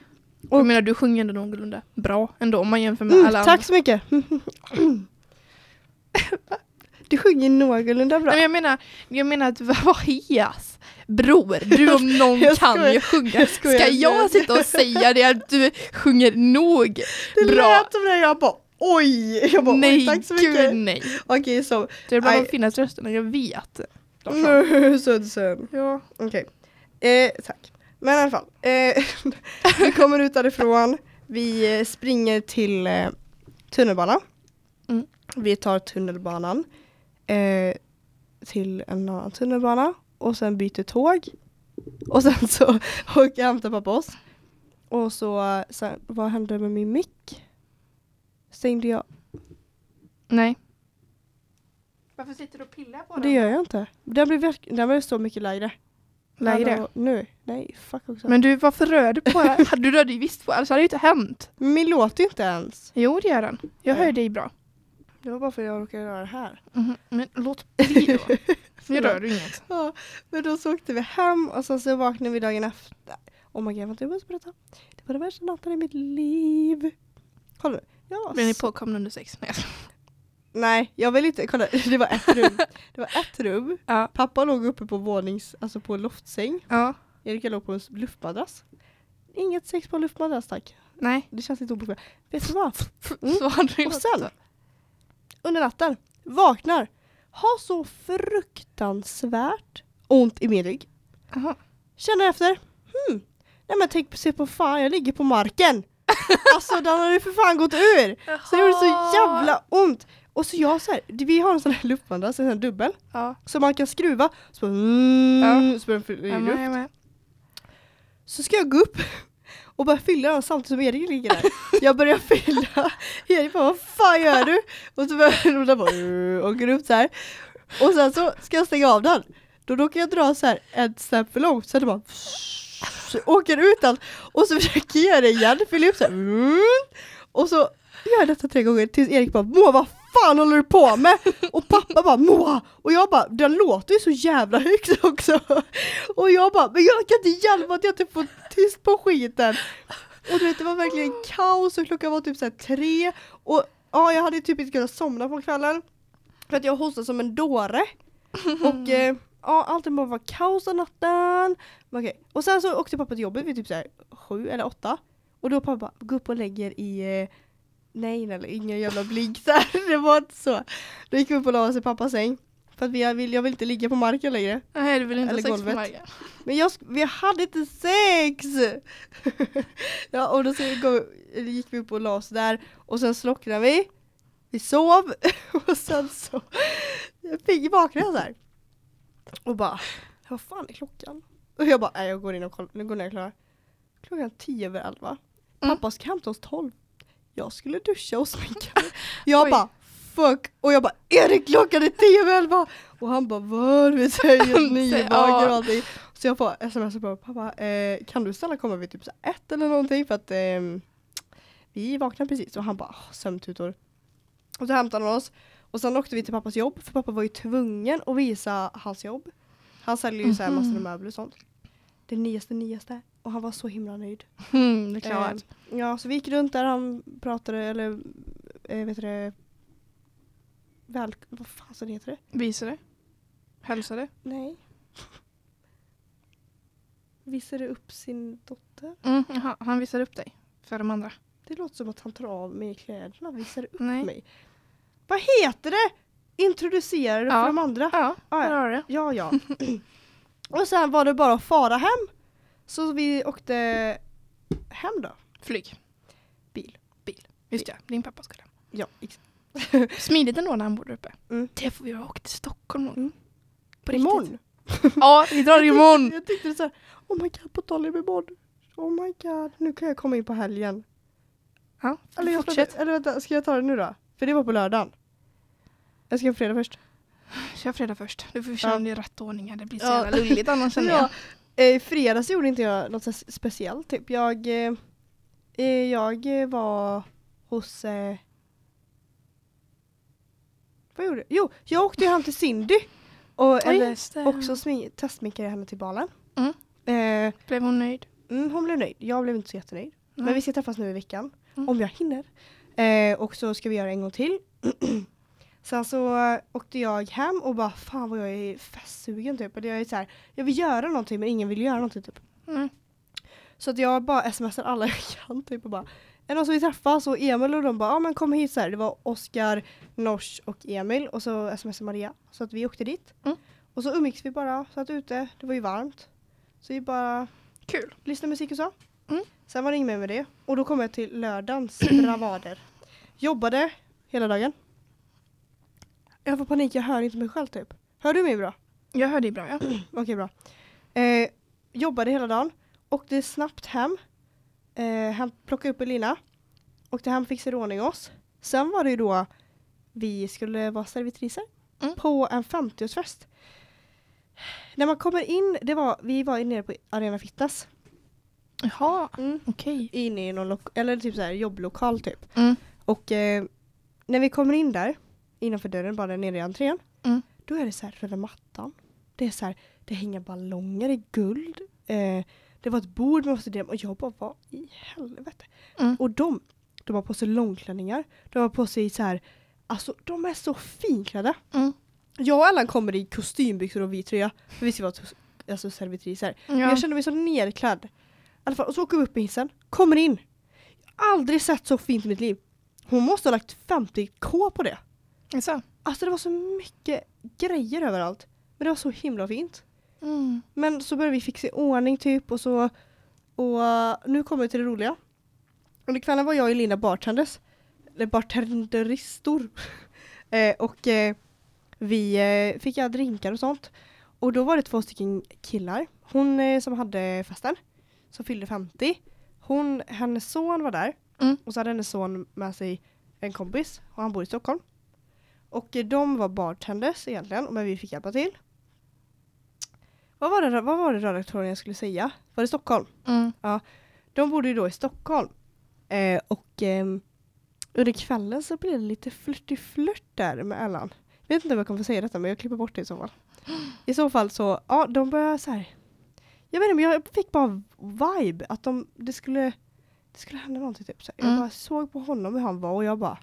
Speaker 2: Jag menar du sjunger ändå någorlunda bra ändå om man jämför med
Speaker 1: Mm,
Speaker 2: alla
Speaker 1: tack så mycket. Du sjunger någorlunda bra.
Speaker 2: Nej, men jag menar, jag menar att var hes. Bror, du om någon
Speaker 1: Jag
Speaker 2: kan
Speaker 1: skojar.
Speaker 2: ju sjunga.
Speaker 1: Jag skojar.
Speaker 2: Ska jag sitta och säga det att du sjunger nog
Speaker 1: det
Speaker 2: bra?
Speaker 1: lät som det, jag bara oj. Jag bara,
Speaker 2: nej,
Speaker 1: oj, tack så mycket.
Speaker 2: gud nej.
Speaker 1: Okej så,
Speaker 2: Det är bland
Speaker 1: Aj.
Speaker 2: de finaste rösterna jag vet.
Speaker 1: Sudsen.
Speaker 2: Ja.
Speaker 1: Okej. Eh, tack. Men i alla fall. Eh, vi kommer ut därifrån. Vi eh, springer till eh, tunnelbanan.
Speaker 2: Mm.
Speaker 1: Vi tar tunnelbanan eh, till en annan tunnelbana och sen byter tåg. Och sen så åker jag och hämtar pappa oss. Och så, sen, vad hände med min mick? Stängde jag?
Speaker 2: Nej. Varför sitter du och pillar på
Speaker 1: Det gör jag inte. Den blev, verk- den blev så mycket lägre.
Speaker 2: Lägre.
Speaker 1: Hallå, nu. Nej, fuck också.
Speaker 2: Men du, varför rör du på det? Du rörde ju visst på Annars hade det ju inte hänt.
Speaker 1: Min låter ju inte ens.
Speaker 2: Jo, det gör den. Jag hör dig bra.
Speaker 1: Det var bara för att jag råkade det här.
Speaker 2: Mhm, Men låt bli då. Nu rör du inget.
Speaker 1: Ja, men då så åkte vi hem och sen så vaknade vi dagen efter. Oh my god, vänta jag måste berätta. Det var den värsta natten i mitt liv. Kolla nu.
Speaker 2: Blir ni påkomna under sex? Nej.
Speaker 1: Nej, jag vill inte. Kolla, det var ett rum. Det var ett rum.
Speaker 2: Ja.
Speaker 1: Pappa låg uppe på vånings, alltså på loftsäng.
Speaker 2: Ja.
Speaker 1: Erika låg på en luftmadrass. Inget sex på en luftmadrass tack.
Speaker 2: Nej.
Speaker 1: Det känns lite obekvämt. Vet du vad? Mm. Och sen? Under natten, vaknar, har så fruktansvärt ont i min rygg.
Speaker 2: Jaha.
Speaker 1: Känner efter, hmm, nej men tänk se på fan, jag ligger på marken. alltså den har ju för fan gått ur. Så det gjorde så jävla ont. Och så jag så här, vi har en sån här luftmadrass, en sån här dubbel,
Speaker 2: Ja.
Speaker 1: så man kan skruva, så bara, mm, så börjar den luft. Så ska jag gå upp och börjar fylla den samtidigt som Erik ligger där. Jag börjar fylla, Erik bara vad fan gör du? Och så börjar den bara "Uh", åker upp så här. Och sen så ska jag stänga av den. Då råkar jag dra så här ett snäpp för långt så att det bara så åker ut allt. Och så försöker jag göra det igen, fylla upp så här. Och så gör jag detta tre gånger tills Erik bara vad fan håller du på med? Och pappa bara Moa! Och jag bara den låter ju så jävla högt också. Och jag bara men jag kan inte hjälpa att jag inte får tyst på skiten. Och du vet det var verkligen kaos och klockan var typ så här tre och ja jag hade typ inte kunnat somna på kvällen. För att jag hostade som en dåre. Och eh, ja, allting bara var kaos av natten. Men Okej. Och sen så åkte pappa till jobbet vid typ så här sju eller åtta. Och då pappa bara, gå upp och lägger i eh, Nej, eller ingen jävla blink där. Det var inte så. Då gick vi upp och la oss i pappas säng. För att vi vill, jag vill inte ligga på marken längre.
Speaker 2: Nej, du vill inte
Speaker 1: Eller
Speaker 2: ha sex
Speaker 1: golvet.
Speaker 2: på marken.
Speaker 1: Men jag, vi hade inte sex! ja, och då så gick vi upp och la oss där. Och sen slocknade vi. Vi sov. och sen så fick vaknade jag så här. Och bara, vad fan är klockan? Och jag bara, nej jag går in och kollar, nu går ner och kollar. Klockan tio över elva.
Speaker 2: Mm.
Speaker 1: Pappa ska hämta oss tolv. Jag skulle duscha och sminka. Jag
Speaker 2: Oj.
Speaker 1: bara, fuck. Och jag bara, är det klockan är tio över elva? Och han bara, vad? Vi säger nybakad och allting. Så jag får sms på pappa, eh, kan du snälla komma vid typ så ett eller någonting för att eh, vi vaknade precis och han bara "Åh, sömntutor. Och så hämtade han oss och sen åkte vi till pappas jobb för pappa var ju tvungen att visa hans jobb. Han säljer ju så här massor
Speaker 2: Mhm.
Speaker 1: av möbler och sånt. Det nyaste nyaste och han var så himla nöjd.
Speaker 2: Mm, det är klart.
Speaker 1: Eh, ja så vi gick runt där han pratade eller eh, vet du det Väl, vad fan så det heter det?
Speaker 2: Visade. Hälsade.
Speaker 1: Nej. Visade upp sin dotter.
Speaker 2: Mm, jaha, han visade upp dig. För de andra.
Speaker 1: Det låter som att han tar av mig kläderna visar upp
Speaker 2: Nej.
Speaker 1: mig. Vad heter det? Introducera det
Speaker 2: Ja.
Speaker 1: för de andra.
Speaker 2: Ja, där
Speaker 1: ja.
Speaker 2: du det.
Speaker 1: Ja, ja. och sen var det bara att fara hem. Så vi åkte hem då.
Speaker 2: Flyg.
Speaker 1: Bil.
Speaker 2: Just det, din pappa skulle.
Speaker 1: Ja, exakt.
Speaker 2: Smidigt ändå när han bor där uppe.
Speaker 1: Mm.
Speaker 2: Det får vi ha åkt till Stockholm.
Speaker 1: Mm.
Speaker 2: På.
Speaker 1: Imorgon.
Speaker 2: Ja, vi drar imorgon.
Speaker 1: Jag tyckte så här, oh my god, på tal om imorgon. Oh my god, nu kan jag komma in på helgen.
Speaker 2: Ja,
Speaker 1: Eller, jag
Speaker 2: fortsätt.
Speaker 1: eller vänta, ska jag ta det nu då? För det var på lördagen. Jag ska fredag först.
Speaker 2: Kör fredag först. Du får köra
Speaker 1: Ja.
Speaker 2: i rätt ordning här. Det blir så
Speaker 1: Ja.
Speaker 2: jävla lulligt annars känner
Speaker 1: Ja. Eh, I fredags gjorde inte jag något speciellt typ. Jag, eh, eh, jag var hos... Vad gjorde jag? Jo, jag åkte ju hem till Cindy. Och,
Speaker 2: Ja,
Speaker 1: också smi- testsminkade henne till balen.
Speaker 2: Mm.
Speaker 1: Eh,
Speaker 2: Blev hon nöjd?
Speaker 1: mm, hon blev nöjd. Jag blev inte så jättenöjd. Men
Speaker 2: Nej.
Speaker 1: vi ska träffas nu i veckan.
Speaker 2: Mm.
Speaker 1: Om jag hinner. Eh, och så ska vi göra en gång till. Sen så åkte jag hem och bara fan vad jag är festsugen typ. Och jag är så här, jag vill göra någonting men ingen vill göra någonting typ.
Speaker 2: Mm.
Speaker 1: Så att jag bara smsar alla jag kan typ och bara är någon som vill träffas? Och Emil och de bara ja men kom hit så här. Det var Oskar, Nors och Emil och så smsade Maria. Så att vi åkte dit.
Speaker 2: Mm.
Speaker 1: Och så umgicks vi bara, satt ute, det var ju varmt. Så vi bara
Speaker 2: Kul.
Speaker 1: lyssnade musik och så.
Speaker 2: Mm.
Speaker 1: Sen var det inget mer med det. Och då kom jag till lördagens bravader. Jobbade hela dagen. Jag får panik, jag hör inte mig själv typ. Hör du mig bra?
Speaker 2: Jag hör dig bra ja.
Speaker 1: Okej bra. Eh, jobbade hela dagen. Åkte snabbt hem. Eh, hem plockade upp Elina. Åkte hem, fixade i ordning oss. Sen var det ju då vi skulle vara servitriser
Speaker 2: Mm.
Speaker 1: på en 50-årsfest. När man kommer in, det var, vi var nere på Arena Fitness.
Speaker 2: Jaha,
Speaker 1: Mm.
Speaker 2: okej.
Speaker 1: Inne i någon eller typ så här jobblokal typ.
Speaker 2: Mm.
Speaker 1: Och eh, när vi kommer in där, innanför dörren, bara nere i entrén,
Speaker 2: Mm.
Speaker 1: då är det så här röda mattan. Det är så här, det hänger ballonger i guld. Eh, det var ett bord med diamant och jag bara, vad i helvete?
Speaker 2: Mm.
Speaker 1: Och de, de har på sig långklänningar. De har på sig så här, alltså de är så finklädda.
Speaker 2: Mm.
Speaker 1: Jag och Ellen kommer i kostymbyxor och vit tröja, för vi ska vara alltså servitriser. Men
Speaker 2: Ja.
Speaker 1: jag kände mig så nerklädd. I alla fall, och så åker vi upp i hissen, kommer in. Jag har aldrig sett så fint i mitt liv. Hon måste ha lagt 50k på det.
Speaker 2: Jaså?
Speaker 1: Alltså det var så mycket grejer överallt. Men det var så himla fint.
Speaker 2: Mm.
Speaker 1: Men så började vi fixa i ordning typ och så. Och uh, nu kommer vi till det roliga. Under kvällen var jag och Linda bartenders. Eller bartenderistor. eh, och eh, vi eh, fick göra drinkar och sånt. Och då var det två stycken killar. Hon eh, som hade festen. Som fyllde 50. Hon, hennes son var där.
Speaker 2: Mm.
Speaker 1: Och så hade hennes son med sig en kompis. Och han bor i Stockholm. Och eh, de var bartenders egentligen. Men vi fick hjälpa till. Vad var, det, vad var det redaktören jag skulle säga? Var det Stockholm?
Speaker 2: Mm.
Speaker 1: De bodde ju då i Stockholm. Eh, och ehm, under kvällen så blev det lite flörtig-flört där med Ellen. Jag vet inte om jag kommer få säga detta men jag klipper bort det i så fall. I så fall så, ja de började så här. Jag vet inte men jag fick bara vibe att de, det skulle, det skulle hända någonting typ. Så här. Jag
Speaker 2: Mm.
Speaker 1: bara såg på honom hur han var och jag bara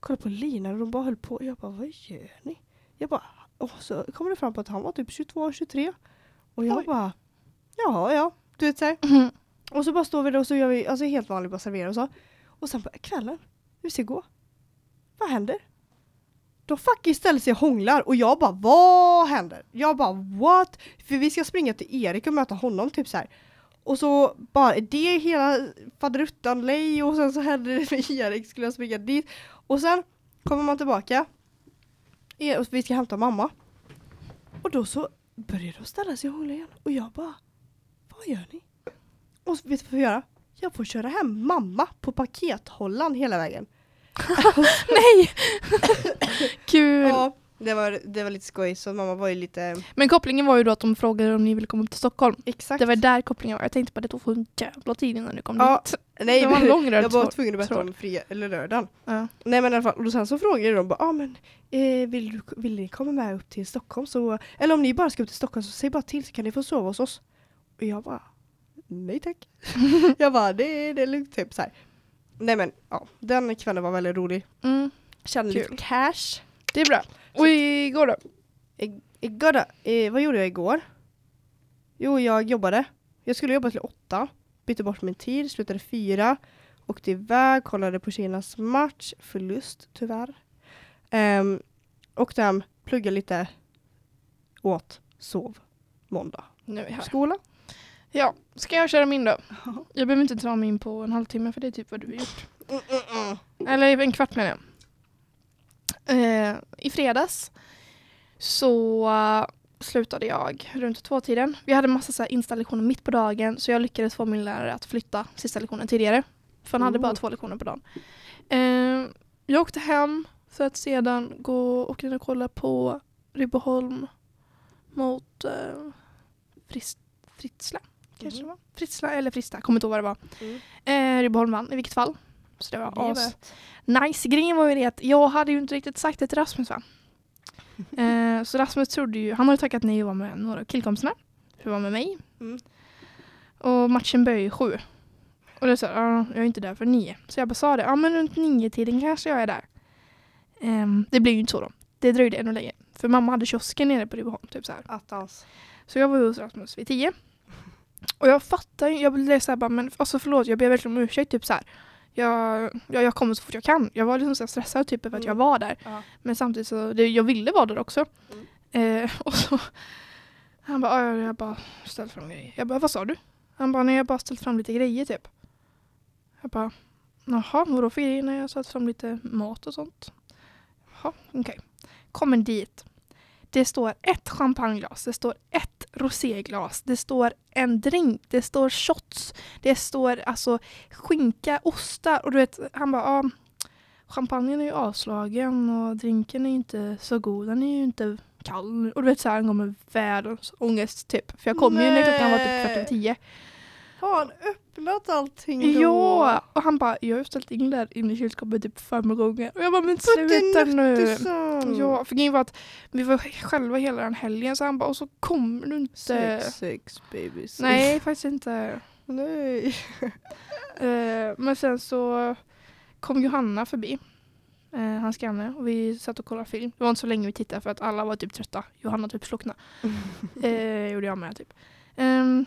Speaker 1: kollade på Lina och de bara höll på. Jag bara vad gör ni? Jag bara Och så kommer det fram på att han var typ 22, 23. Och jag
Speaker 2: Oj.
Speaker 1: bara, jaha ja. Du vet såhär.
Speaker 2: Mhm.
Speaker 1: Och så bara står vi där och så gör vi alltså helt vanligt, bara serverar och så. Och sen på kvällen, vi ska gå. Vad händer? De fucking ställer sig och hånglar och jag bara vad händer? Jag bara what? För vi ska springa till Erik och möta honom typ så här. Och så bara det hela faderuttan lej och sen så hände det med Erik skulle jag springa dit. Och sen kommer man tillbaka. E- Och vi ska hämta mamma. Och då så börjar de ställa sig och hångla igen. Och jag bara vad gör ni? Och vet du vad jag får göra? Jag får köra hem mamma på pakethållaren hela vägen.
Speaker 2: Nej! Kul!
Speaker 1: Ja, det var, det var lite skoj så mamma var ju lite
Speaker 2: Men kopplingen var ju då att de frågade om ni ville komma upp till Stockholm.
Speaker 1: exakt.
Speaker 2: Det var där kopplingen var. Jag tänkte bara det tog för en jävla tid innan du kom
Speaker 1: Ja,
Speaker 2: dit.
Speaker 1: Nej,
Speaker 2: det var en lång röd
Speaker 1: jag var tvungen att berätta om fria, eller lördagen.
Speaker 2: Ja.
Speaker 1: Nej men i alla fall, och sen så frågade de bara, ah, men eh, vill, du, vill ni komma med upp till Stockholm så, eller om ni bara ska upp till Stockholm så säg bara till så kan ni få sova hos oss. Och jag bara, nej tack. jag bara, det, det är lugnt typ så här. Nej men ja, den kvällen var väldigt rolig.
Speaker 2: Mm,
Speaker 1: Tjänade
Speaker 2: Kul.
Speaker 1: lite cash.
Speaker 2: Det är bra. Och igår då?
Speaker 1: I- Igår då, eh, vad gjorde jag igår? Jo, jag jobbade. Jag skulle jobba till åtta. Bytte bort min tid, slutade fyra. Åkte iväg, kollade på Kinas match. Förlust, tyvärr. Um, åkte hem, pluggade lite. Åt, sov. Måndag.
Speaker 2: Nu är vi här.
Speaker 1: Skola.
Speaker 2: Ja, ska jag köra min då? Jag behöver inte dra min på en halvtimme för det är typ vad du har gjort.
Speaker 1: Mm, mm, mm.
Speaker 2: Eller en kvart menar jag. Eh, I fredags så slutade jag runt tvåtiden. Vi hade massa så installationer mitt på dagen så jag lyckades få min lärare att flytta sista lektionen tidigare. För han hade bara två lektioner på dagen. Eh, jag åkte hem för att sedan gå och kunna kolla på Ribboholm mot eh, Frist, Fritsla. Kanske det var. Fritsla eller Frista, kommer inte ihåg vad det var.
Speaker 1: Mm.
Speaker 2: Eh, Ribboholm vann i vilket fall. Så det var as,
Speaker 1: var-
Speaker 2: Nice. Grejen var ju det att jag hade ju inte riktigt sagt det till Rasmus va. Eh, så Rasmus trodde ju, han hade tackat nej att vara med några killkompisarna. För att vara med mig.
Speaker 1: Mm.
Speaker 2: Och matchen började ju sju. Och det sa ja, jag är inte där för nio. Så jag bara sa det, ja men runt nio tiden kanske jag är där. Ehm, det blev ju inte så då. Det dröjde ännu längre. För mamma hade kiosken nere på Rydboholm. Typ så här.
Speaker 1: Attans.
Speaker 2: Så jag var hos Rasmus vid tio. Och jag fattar ju, jag blev såhär bara, men alltså förlåt, jag ber verkligen om ursäkt. Typ så här. Jag, jag, jag kommer så fort jag kan. Jag var liksom så stressad typ över att jag
Speaker 1: Mm.
Speaker 2: var där.
Speaker 1: Ja.
Speaker 2: Men samtidigt så, det, jag ville vara där också. Eh, och så, han bara, "Ja, jag har bara ställt fram grejer. Jag bara, vad sa du? Han bara, nej jag har bara ställt fram lite grejer typ. Jag bara, jaha, vadå för grejer när jag har ställt fram lite mat och sånt? Jaha, okej. Kommer dit. Det står ett champagneglas, det står ett roséglas, det står en drink, det står shots, det står alltså skinka, ostar och du vet, han bara, ja, champagnen är ju avslagen och drinken är inte så god, den är ju inte kall. Och du vet så här, han går med världens ångest typ. För jag kom ju när klockan var typ kvart över tio.
Speaker 1: Har han öppnat allting då?
Speaker 2: Ja! Och han bara, jag har ställt in där inne i kylskåpet typ fem gånger. Och jag bara, men sluta nu! Ja, för grejen var att vi var själva hela den helgen så han bara, och så kommer du inte.
Speaker 1: Sex, sex baby sex.
Speaker 2: Nej, faktiskt inte.
Speaker 1: Nej.
Speaker 2: Eh, men sen så kom Johanna förbi. Eh, hans granne. Och vi satt och kollade film. Det var inte så länge vi tittade för att alla var typ trötta. Johanna typ slocknade. Eh, gjorde jag med typ. Ehm,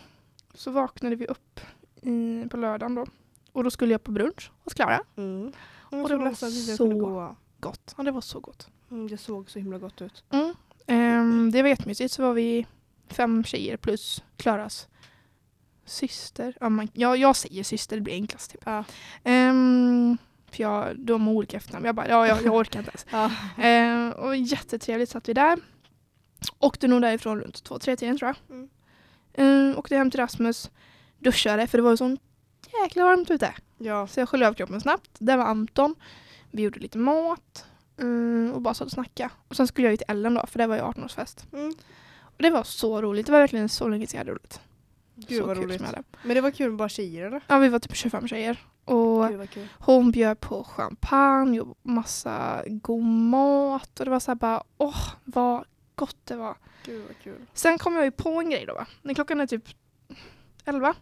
Speaker 2: så vaknade vi upp i, på lördagen då. Och då skulle jag på brunch hos Klara.
Speaker 1: Mm.
Speaker 2: Och det var så-. Gott. Ja, det var så gott.
Speaker 1: Mm, det såg så himla gott ut.
Speaker 2: Mm. Ehm, det var jättemysigt. Så var vi fem tjejer plus Klaras syster. Ja, man, ja, jag säger syster, det blir enklast. Typ.
Speaker 1: Ja.
Speaker 2: Ehm, för jag, de har olika efternamn. Jag bara, ja, jag, jag orkar inte ens.
Speaker 1: Ja.
Speaker 2: Ehm, och jättetrevligt satt vi där. Åkte nog därifrån runt två, tre tiden tror jag.
Speaker 1: Mm.
Speaker 2: Ehm, åkte hem till Rasmus, duschade för det var ju sån jäkla varmt ute.
Speaker 1: ja.
Speaker 2: Så jag sköljde av kroppen snabbt. Där var Anton. Vi gjorde lite mat. mm, och bara satt och snackade. Och sen skulle jag ju till Ellen då, för det var ju 18-årsfest.
Speaker 1: Mm.
Speaker 2: Och det var så roligt. Det var verkligen så länge sedan jag hade roligt.
Speaker 1: Gud
Speaker 2: så
Speaker 1: vad roligt. Men det var kul med bara tjejer eller?
Speaker 2: Ja, vi var typ 25 tjejer. Och hon bjöd på champagne och massa god mat. Och det var så här bara, åh, vad gott det var.
Speaker 1: Gud vad kul.
Speaker 2: Sen kom jag ju på en grej då va. När klockan är typ 11.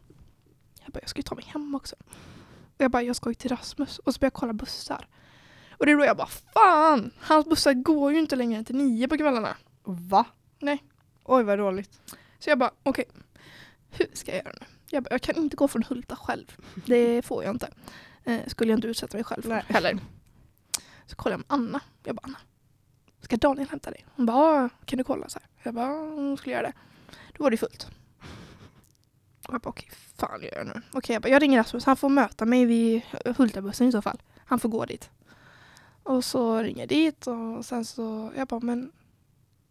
Speaker 2: Jag bara, jag ska ju ta mig hem också. Och jag bara, jag ska ju till Rasmus. Och så började jag kolla bussar. Och det är då jag bara, fan! Hans bussar går ju inte längre än till nio på kvällarna.
Speaker 1: Va?
Speaker 2: Nej.
Speaker 1: Oj vad dåligt.
Speaker 2: Så jag bara, okej, hur ska jag göra nu? Jag, bara, jag kan inte gå från Hulta själv. Det får jag inte. Eh, skulle jag inte utsätta mig själv för
Speaker 1: Nej.
Speaker 2: heller. Så kollade jag med Anna. Jag bara, Anna, ska Daniel hämta dig? Hon bara, "Ja, kan du kolla så här? Jag bara, "Ja, hon skulle göra det. Då var det fullt. Och jag bara, okej, fan gör jag nu? Okej, jag bara, jag ringer Rasmus, han får möta mig vid Hultabussen i så fall. Han får gå dit. Och så ringer jag dit och sen så, jag bara, men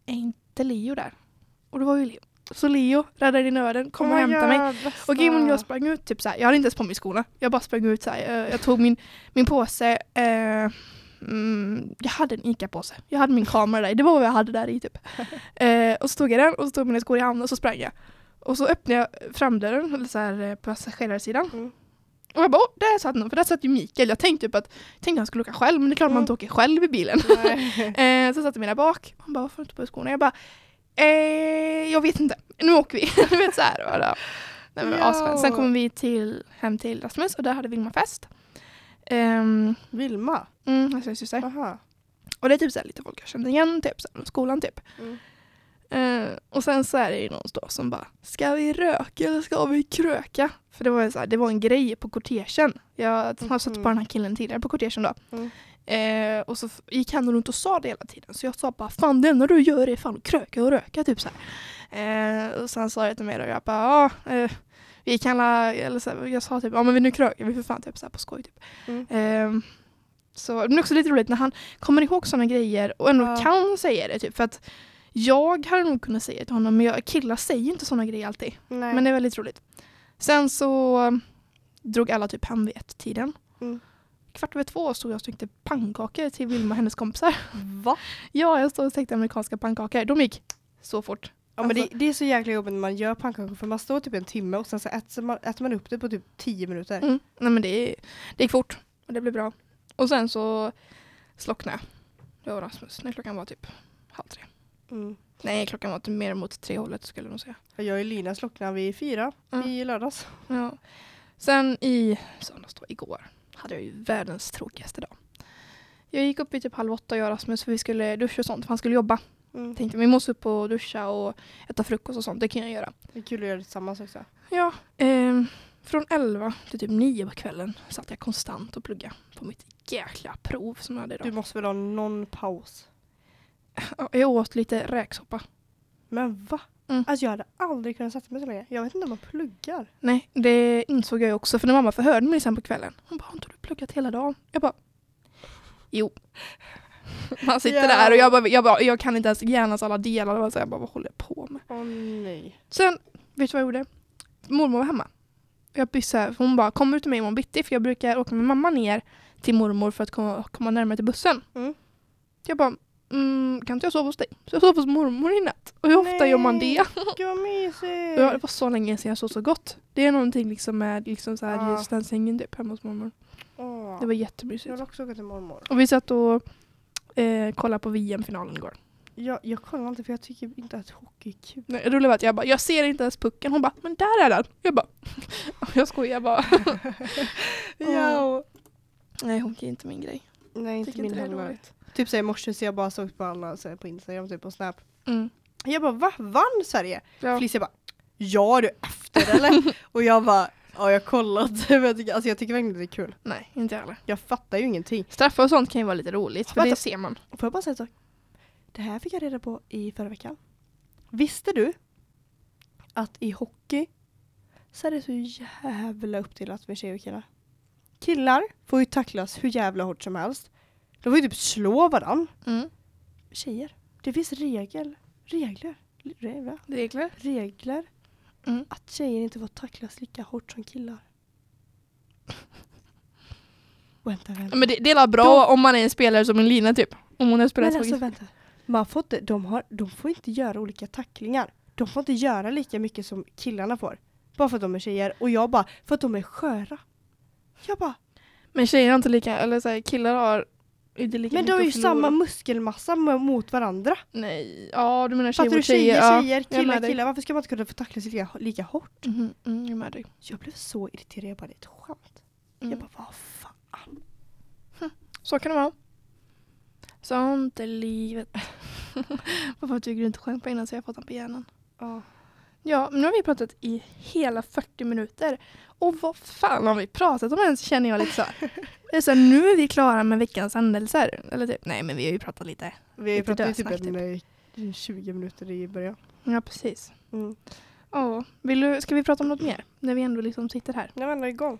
Speaker 2: är inte Leo där? Och det var ju Leo. Så Leo räddade i nöden, kom och
Speaker 1: Oh my
Speaker 2: hämtade mig.
Speaker 1: Bästa.
Speaker 2: Och att jag sprang ut, typ såhär, jag hade inte ens på mig skorna. Jag bara sprang ut såhär, jag, jag tog min, min påse, eh, mm, jag hade en ICA-påse. Jag hade min kamera där, det var vad jag hade där i typ. Eh, och så tog jag den och så tog mina skor i handen och så sprang jag. Och så öppnade jag framdörren, eller såhär eh, på passagerarsidan.
Speaker 1: Mm.
Speaker 2: Och jag bara, åh, där satt någon, för där satt ju Mikael. Jag tänkte typ att, jag tänkte han skulle åka själv, men det är klart man
Speaker 1: Mm.
Speaker 2: inte åker själv i bilen. Eh, så satte jag där bak. Han bara, varför har du inte på dig skorna? Jag bara, eh, jag vet inte. Nu åker vi. du vet så här. Och då, nej, men,
Speaker 1: Ja.
Speaker 2: Sen kom vi till, hem till Rasmus och där hade Vilma fest. Um,
Speaker 1: Vilma?
Speaker 2: mm, min syster.
Speaker 1: Aha.
Speaker 2: Och det är typ så lite folk jag kände igen, typ så här, skolan typ.
Speaker 1: Mm.
Speaker 2: Eh, och sen så är det ju någon då som bara, ska vi röka eller ska vi kröka? För det var, ju så här, det var en grej på kortegen. Jag har sett
Speaker 1: Mhm.
Speaker 2: på den här killen tidigare på kortegen då.
Speaker 1: Mm.
Speaker 2: Eh, och så gick han runt och sa det hela tiden. Så jag sa bara, fan det enda du gör är fan att kröka och röka typ så. Eh, och sen sa jag till mig då, jag bara, ja, eh, vi kan la, eller så här, jag sa typ, ja men vi nu krökar vi för fan typ så här på skoj typ.
Speaker 1: Mm.
Speaker 2: Eh, så men det är också lite roligt när han kommer ihåg sådana grejer och ändå
Speaker 1: Ja.
Speaker 2: kan säga det typ för att jag hade nog kunnat säga det till honom men jag, killar säger inte sådana grejer alltid.
Speaker 1: Nej.
Speaker 2: Men det är väldigt roligt. Sen så drog alla typ hem vid ett tiden.
Speaker 1: Mm.
Speaker 2: Kvart över två stod jag och stekte pannkakor till Vilma och hennes kompisar.
Speaker 1: Va?
Speaker 2: Ja, jag stod och stekte amerikanska pannkakor. De gick så fort.
Speaker 1: Ja, men
Speaker 2: Alltså-
Speaker 1: det, det är så jäkla jobbigt när man gör pannkakor för man står typ en timme och sen så äter man, äter man upp det på typ tio minuter.
Speaker 2: Mm. Nej men det, det gick fort och det blev bra. Och sen så slocknade jag och Rasmus när klockan var typ halv tre.
Speaker 1: Mm.
Speaker 2: Nej, klockan var typ mer mot tre hållet skulle jag nog säga.
Speaker 1: Jag och Lina slocknade vid fyra
Speaker 2: Mm.
Speaker 1: i lördags.
Speaker 2: Ja. Sen i söndags då, igår, hade jag ju världens tråkigaste dag. Jag gick upp vid typ halv åtta, jag och Rasmus, för vi skulle duscha och sånt, för han skulle jobba.
Speaker 1: Mm.
Speaker 2: Tänkte vi måste upp och duscha och äta frukost och sånt, det kan jag göra.
Speaker 1: Det är kul att göra det tillsammans också.
Speaker 2: Ja, ehm, från 11 till typ 9 på kvällen satt jag konstant och plugga på mitt jäkla prov som jag hade idag.
Speaker 1: Du måste väl ha någon paus?
Speaker 2: Ja, Jag åt lite räksoppa.
Speaker 1: Men va?
Speaker 2: Mm.
Speaker 1: Alltså jag hade aldrig kunnat sätta mig så länge. Jag vet inte om man pluggar.
Speaker 2: Nej, det insåg jag också för när mamma förhörde mig sen på kvällen. Hon bara, har inte du pluggat hela dagen? Jag bara, jo. Man sitter
Speaker 1: Ja.
Speaker 2: där och jag bara, jag bara, jag kan inte ens hjärnans alla delar. Och så jag bara, vad håller jag på med?
Speaker 1: Åh nej.
Speaker 2: Sen, vet du vad jag gjorde? Mormor var hemma. Jag byssade, hon bara, kom ut till mig imorgon bitti för jag brukar åka med mamma ner till mormor för att komma, komma närmare till bussen.
Speaker 1: Mm.
Speaker 2: Jag bara, mm, kan inte jag sova hos dig? Så jag sov hos mormor i natt. Och hur ofta gör man det?
Speaker 1: Gud vad mysigt.
Speaker 2: Det var så länge sedan jag sov så gott. Det är någonting liksom med liksom så här,
Speaker 1: Ja.
Speaker 2: just den sängen typ hemma hos mormor.
Speaker 1: Åh.
Speaker 2: Det var
Speaker 1: Jag
Speaker 2: jättemysigt.
Speaker 1: vill också åka till mormor.
Speaker 2: Och vi satt och eh, kollade på VM-finalen igår.
Speaker 1: Jag, jag kollar inte för jag tycker inte att hockey är kul.
Speaker 2: Nej, Det roliga var att jag bara, jag ser inte ens pucken. Hon bara, men där är den. Jag bara, jag skojar bara.
Speaker 1: Ja.
Speaker 2: Nej, hockey är inte min grej.
Speaker 1: Nej inte
Speaker 2: Tycker
Speaker 1: min heller.
Speaker 2: roligt.
Speaker 1: Typ så i morse så jag bara såg på alla så på Instagram typ på Snap.
Speaker 2: Mm.
Speaker 1: Jag bara va? Vann Sverige?
Speaker 2: Ja.
Speaker 1: Felicia bara ja du efter eller? och jag bara ja jag kollat. Jag tycker, alltså jag tycker verkligen det är kul.
Speaker 2: Nej, inte jag heller.
Speaker 1: Jag fattar ju ingenting.
Speaker 2: Straffar och sånt kan ju vara lite roligt, för
Speaker 1: Vänta.
Speaker 2: det ser man.
Speaker 1: Får jag bara säga en sak? Det här fick jag reda på i förra veckan. Visste du att i hockey så är det så jävla uppdelat med tjejer och killar? Killar får ju tacklas hur jävla hårt som helst. De får ju typ slå varann.
Speaker 2: Mm.
Speaker 1: Tjejer, det finns regel, regler, regler,
Speaker 2: Regler.
Speaker 1: regler
Speaker 2: Mm.
Speaker 1: att tjejer inte får tacklas lika hårt som killar. Vänta, vänta.
Speaker 2: Men det, det är bra om man är en spelare som en lina typ. Om hon har spelat
Speaker 1: Men alltså vänta. Man får inte, de, har, de får inte göra olika tacklingar. De får inte göra lika mycket som killarna får. Bara för att de är tjejer. Och jag bara, för att de är sköra. Jag bara,
Speaker 2: Men tjejer har inte lika, eller så här, killar har
Speaker 1: men de har ju samma muskelmassa mot varandra.
Speaker 2: Nej, ja du menar tjejer
Speaker 1: Fattar du?
Speaker 2: mot
Speaker 1: Tjejer,
Speaker 2: tjejer? ja.
Speaker 1: tjejer,
Speaker 2: är
Speaker 1: killar, killar. Varför ska man inte kunna få tacklas lika, lika hårt?
Speaker 2: Mhm, mm, jag med dig.
Speaker 1: Jag blev så irriterad. Jag bara, det är ett skämt.
Speaker 2: Mm.
Speaker 1: Jag bara, vad fan.
Speaker 2: Så kan det vara. Sånt är livet. Varför tycker du inte sjöng på innan så jag fått den på hjärnan?
Speaker 1: Ja.
Speaker 2: Ja, men nu har vi pratat i hela 40 minuter. Och vad fan har vi pratat om ens känner jag lite så. här. Det är så här, nu är vi klara med veckans händelser. Eller typ, nej men vi har ju pratat lite.
Speaker 1: Vi har ju pratat i typ
Speaker 2: dösnack,
Speaker 1: en, eh, 20 minuter i början.
Speaker 2: Ja, precis.
Speaker 1: Mm.
Speaker 2: Ja, vill du, ska vi prata om något mer? När vi ändå liksom sitter här.
Speaker 1: Jag vänder igång.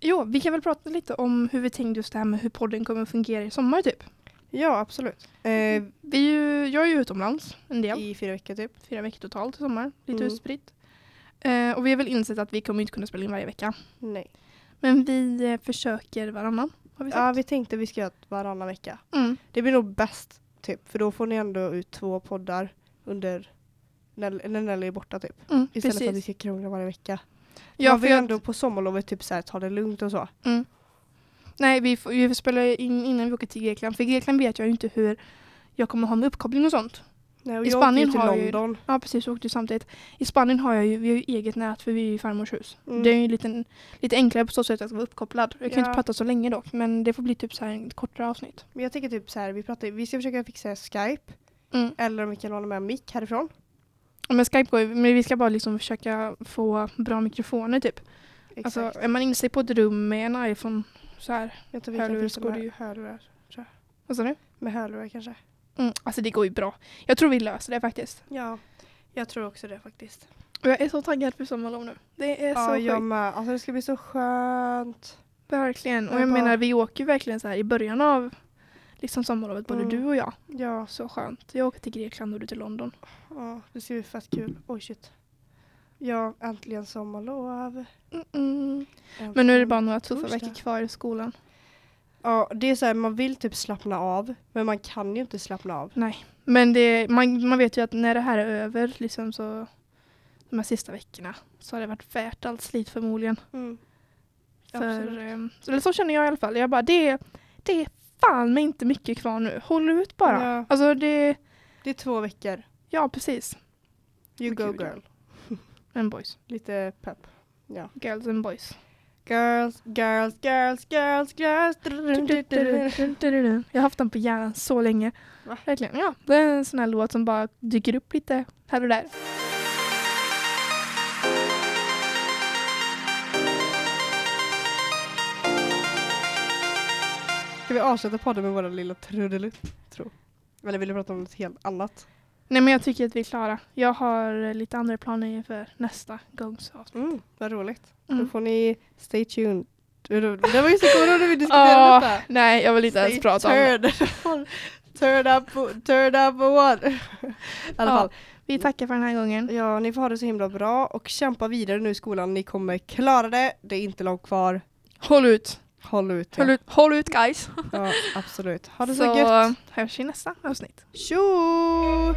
Speaker 2: Jo, vi kan väl prata lite om hur vi tänkte just det här med hur podden kommer att fungera i sommar typ.
Speaker 1: Ja, absolut. Eh,
Speaker 2: Vi är ju, jag är ju utomlands en del.
Speaker 1: I fyra veckor typ.
Speaker 2: Fyra veckor totalt i sommar. Lite
Speaker 1: Mm.
Speaker 2: utspritt. Eh, och vi har väl insett att vi kommer inte kunna spela in varje vecka.
Speaker 1: Nej.
Speaker 2: Men vi eh, försöker varannan. Har vi sagt.
Speaker 1: Ja, vi tänkte vi ska göra varannan vecka.
Speaker 2: Mm.
Speaker 1: Det blir nog bäst, typ. För då får ni ändå ut två poddar under när, när Nelly är borta typ.
Speaker 2: Mm,
Speaker 1: Istället för att vi
Speaker 2: precis.
Speaker 1: ska krångla varje vecka.
Speaker 2: Ja,
Speaker 1: Man vill
Speaker 2: jag,
Speaker 1: ändå på sommarlovet typ så här, ta det lugnt och så.
Speaker 2: mm. Nej, vi, får, vi spela in innan vi åker till Grekland. För Grekland vet jag ju inte hur jag kommer ha med uppkoppling och sånt.
Speaker 1: Nej, och
Speaker 2: I
Speaker 1: jag
Speaker 2: Spanien
Speaker 1: åker ju
Speaker 2: ju-. Ja, precis. Åkte ju samtidigt. I Spanien har jag ju, vi har ju eget nät för vi är i farmors hus.
Speaker 1: Mm.
Speaker 2: Det är ju lite, lite enklare på så sätt att vara uppkopplad. Jag kan
Speaker 1: Ja.
Speaker 2: inte prata så länge dock, men det får bli typ så här ett kortare avsnitt.
Speaker 1: Men jag tänker typ så här, vi, pratar, vi ska försöka fixa Skype.
Speaker 2: Mm.
Speaker 1: Eller om vi kan låna med mick härifrån.
Speaker 2: Ja, Men Skype går ju, men vi ska bara liksom försöka få bra mikrofoner typ. Alltså,
Speaker 1: Exakt.
Speaker 2: är man inne sig på ett rum med en iPhone så här.
Speaker 1: jag tror vi kan fixa med
Speaker 2: ju.
Speaker 1: hörlurar.
Speaker 2: Vad sa du?
Speaker 1: Med hörlurar kanske.
Speaker 2: Mm, alltså det går ju bra. Jag tror vi löser det faktiskt.
Speaker 1: Ja, jag tror också det faktiskt.
Speaker 2: Och jag är så taggad för sommarlov nu. Det är så
Speaker 1: Ja, jag med. Alltså det ska bli så skönt.
Speaker 2: Verkligen. Och
Speaker 1: Jag
Speaker 2: jag
Speaker 1: bara-
Speaker 2: menar vi åker verkligen så här i början av liksom sommarlovet, både
Speaker 1: Mm.
Speaker 2: du och jag.
Speaker 1: Ja,
Speaker 2: Så skönt. Jag åker till Grekland och du till London.
Speaker 1: ja det ska bli fett kul. Oj shit. Ja, äntligen sommarlov.
Speaker 2: Mm-mm. Men nu är det bara några tuffa veckor kvar i skolan.
Speaker 1: Ja, det är så här, man vill typ slappna av. Men man kan ju inte slappna av.
Speaker 2: Men det, man, man vet ju att när det här är över, liksom så de här sista veckorna, så har det varit värt allt slit förmodligen.
Speaker 1: Mm.
Speaker 2: För, ehm, eller så känner jag i alla fall. Jag bara, det, det är fan mig inte mycket kvar nu. Håll ut bara.
Speaker 1: Ja.
Speaker 2: Alltså det,
Speaker 1: Det är två veckor.
Speaker 2: ja precis.
Speaker 1: You go girl.
Speaker 2: And boys.
Speaker 1: Lite pepp. Ja.
Speaker 2: Girls and boys.
Speaker 1: Girls, girls, girls, girls, girls.
Speaker 2: Jag har haft den på hjärnan så länge.
Speaker 1: Va?
Speaker 2: Verkligen. Ja, det är en sån här låt som bara dyker upp lite här och där.
Speaker 1: Ska vi avsluta podden med våra lilla trudelutt? Tro. Eller vill du prata om något helt annat?
Speaker 2: Nej men jag tycker att vi är klara. Jag har eh, lite andra planer inför nästa gångs avsnitt.
Speaker 1: Mm, vad roligt. Då
Speaker 2: Mm.
Speaker 1: får ni stay tuned. Det var ju så kommer när vi diskuterade
Speaker 2: Ah,
Speaker 1: detta.
Speaker 2: nej, jag vill inte ens
Speaker 1: Stay
Speaker 2: prata om det.
Speaker 1: turn. up, turn up what? I alla
Speaker 2: Ja.
Speaker 1: fall.
Speaker 2: Vi tackar för den här gången.
Speaker 1: Ja, ni får ha det så himla bra och kämpa vidare nu i skolan. Ni kommer klara det. Det är inte långt kvar.
Speaker 2: Håll ut.
Speaker 1: Håll ut. Ja,
Speaker 2: Håll ut, håll ut guys.
Speaker 1: ja absolut. Ha det så,
Speaker 2: Så
Speaker 1: gött.
Speaker 2: hörs i nästa avsnitt.
Speaker 1: Tjo!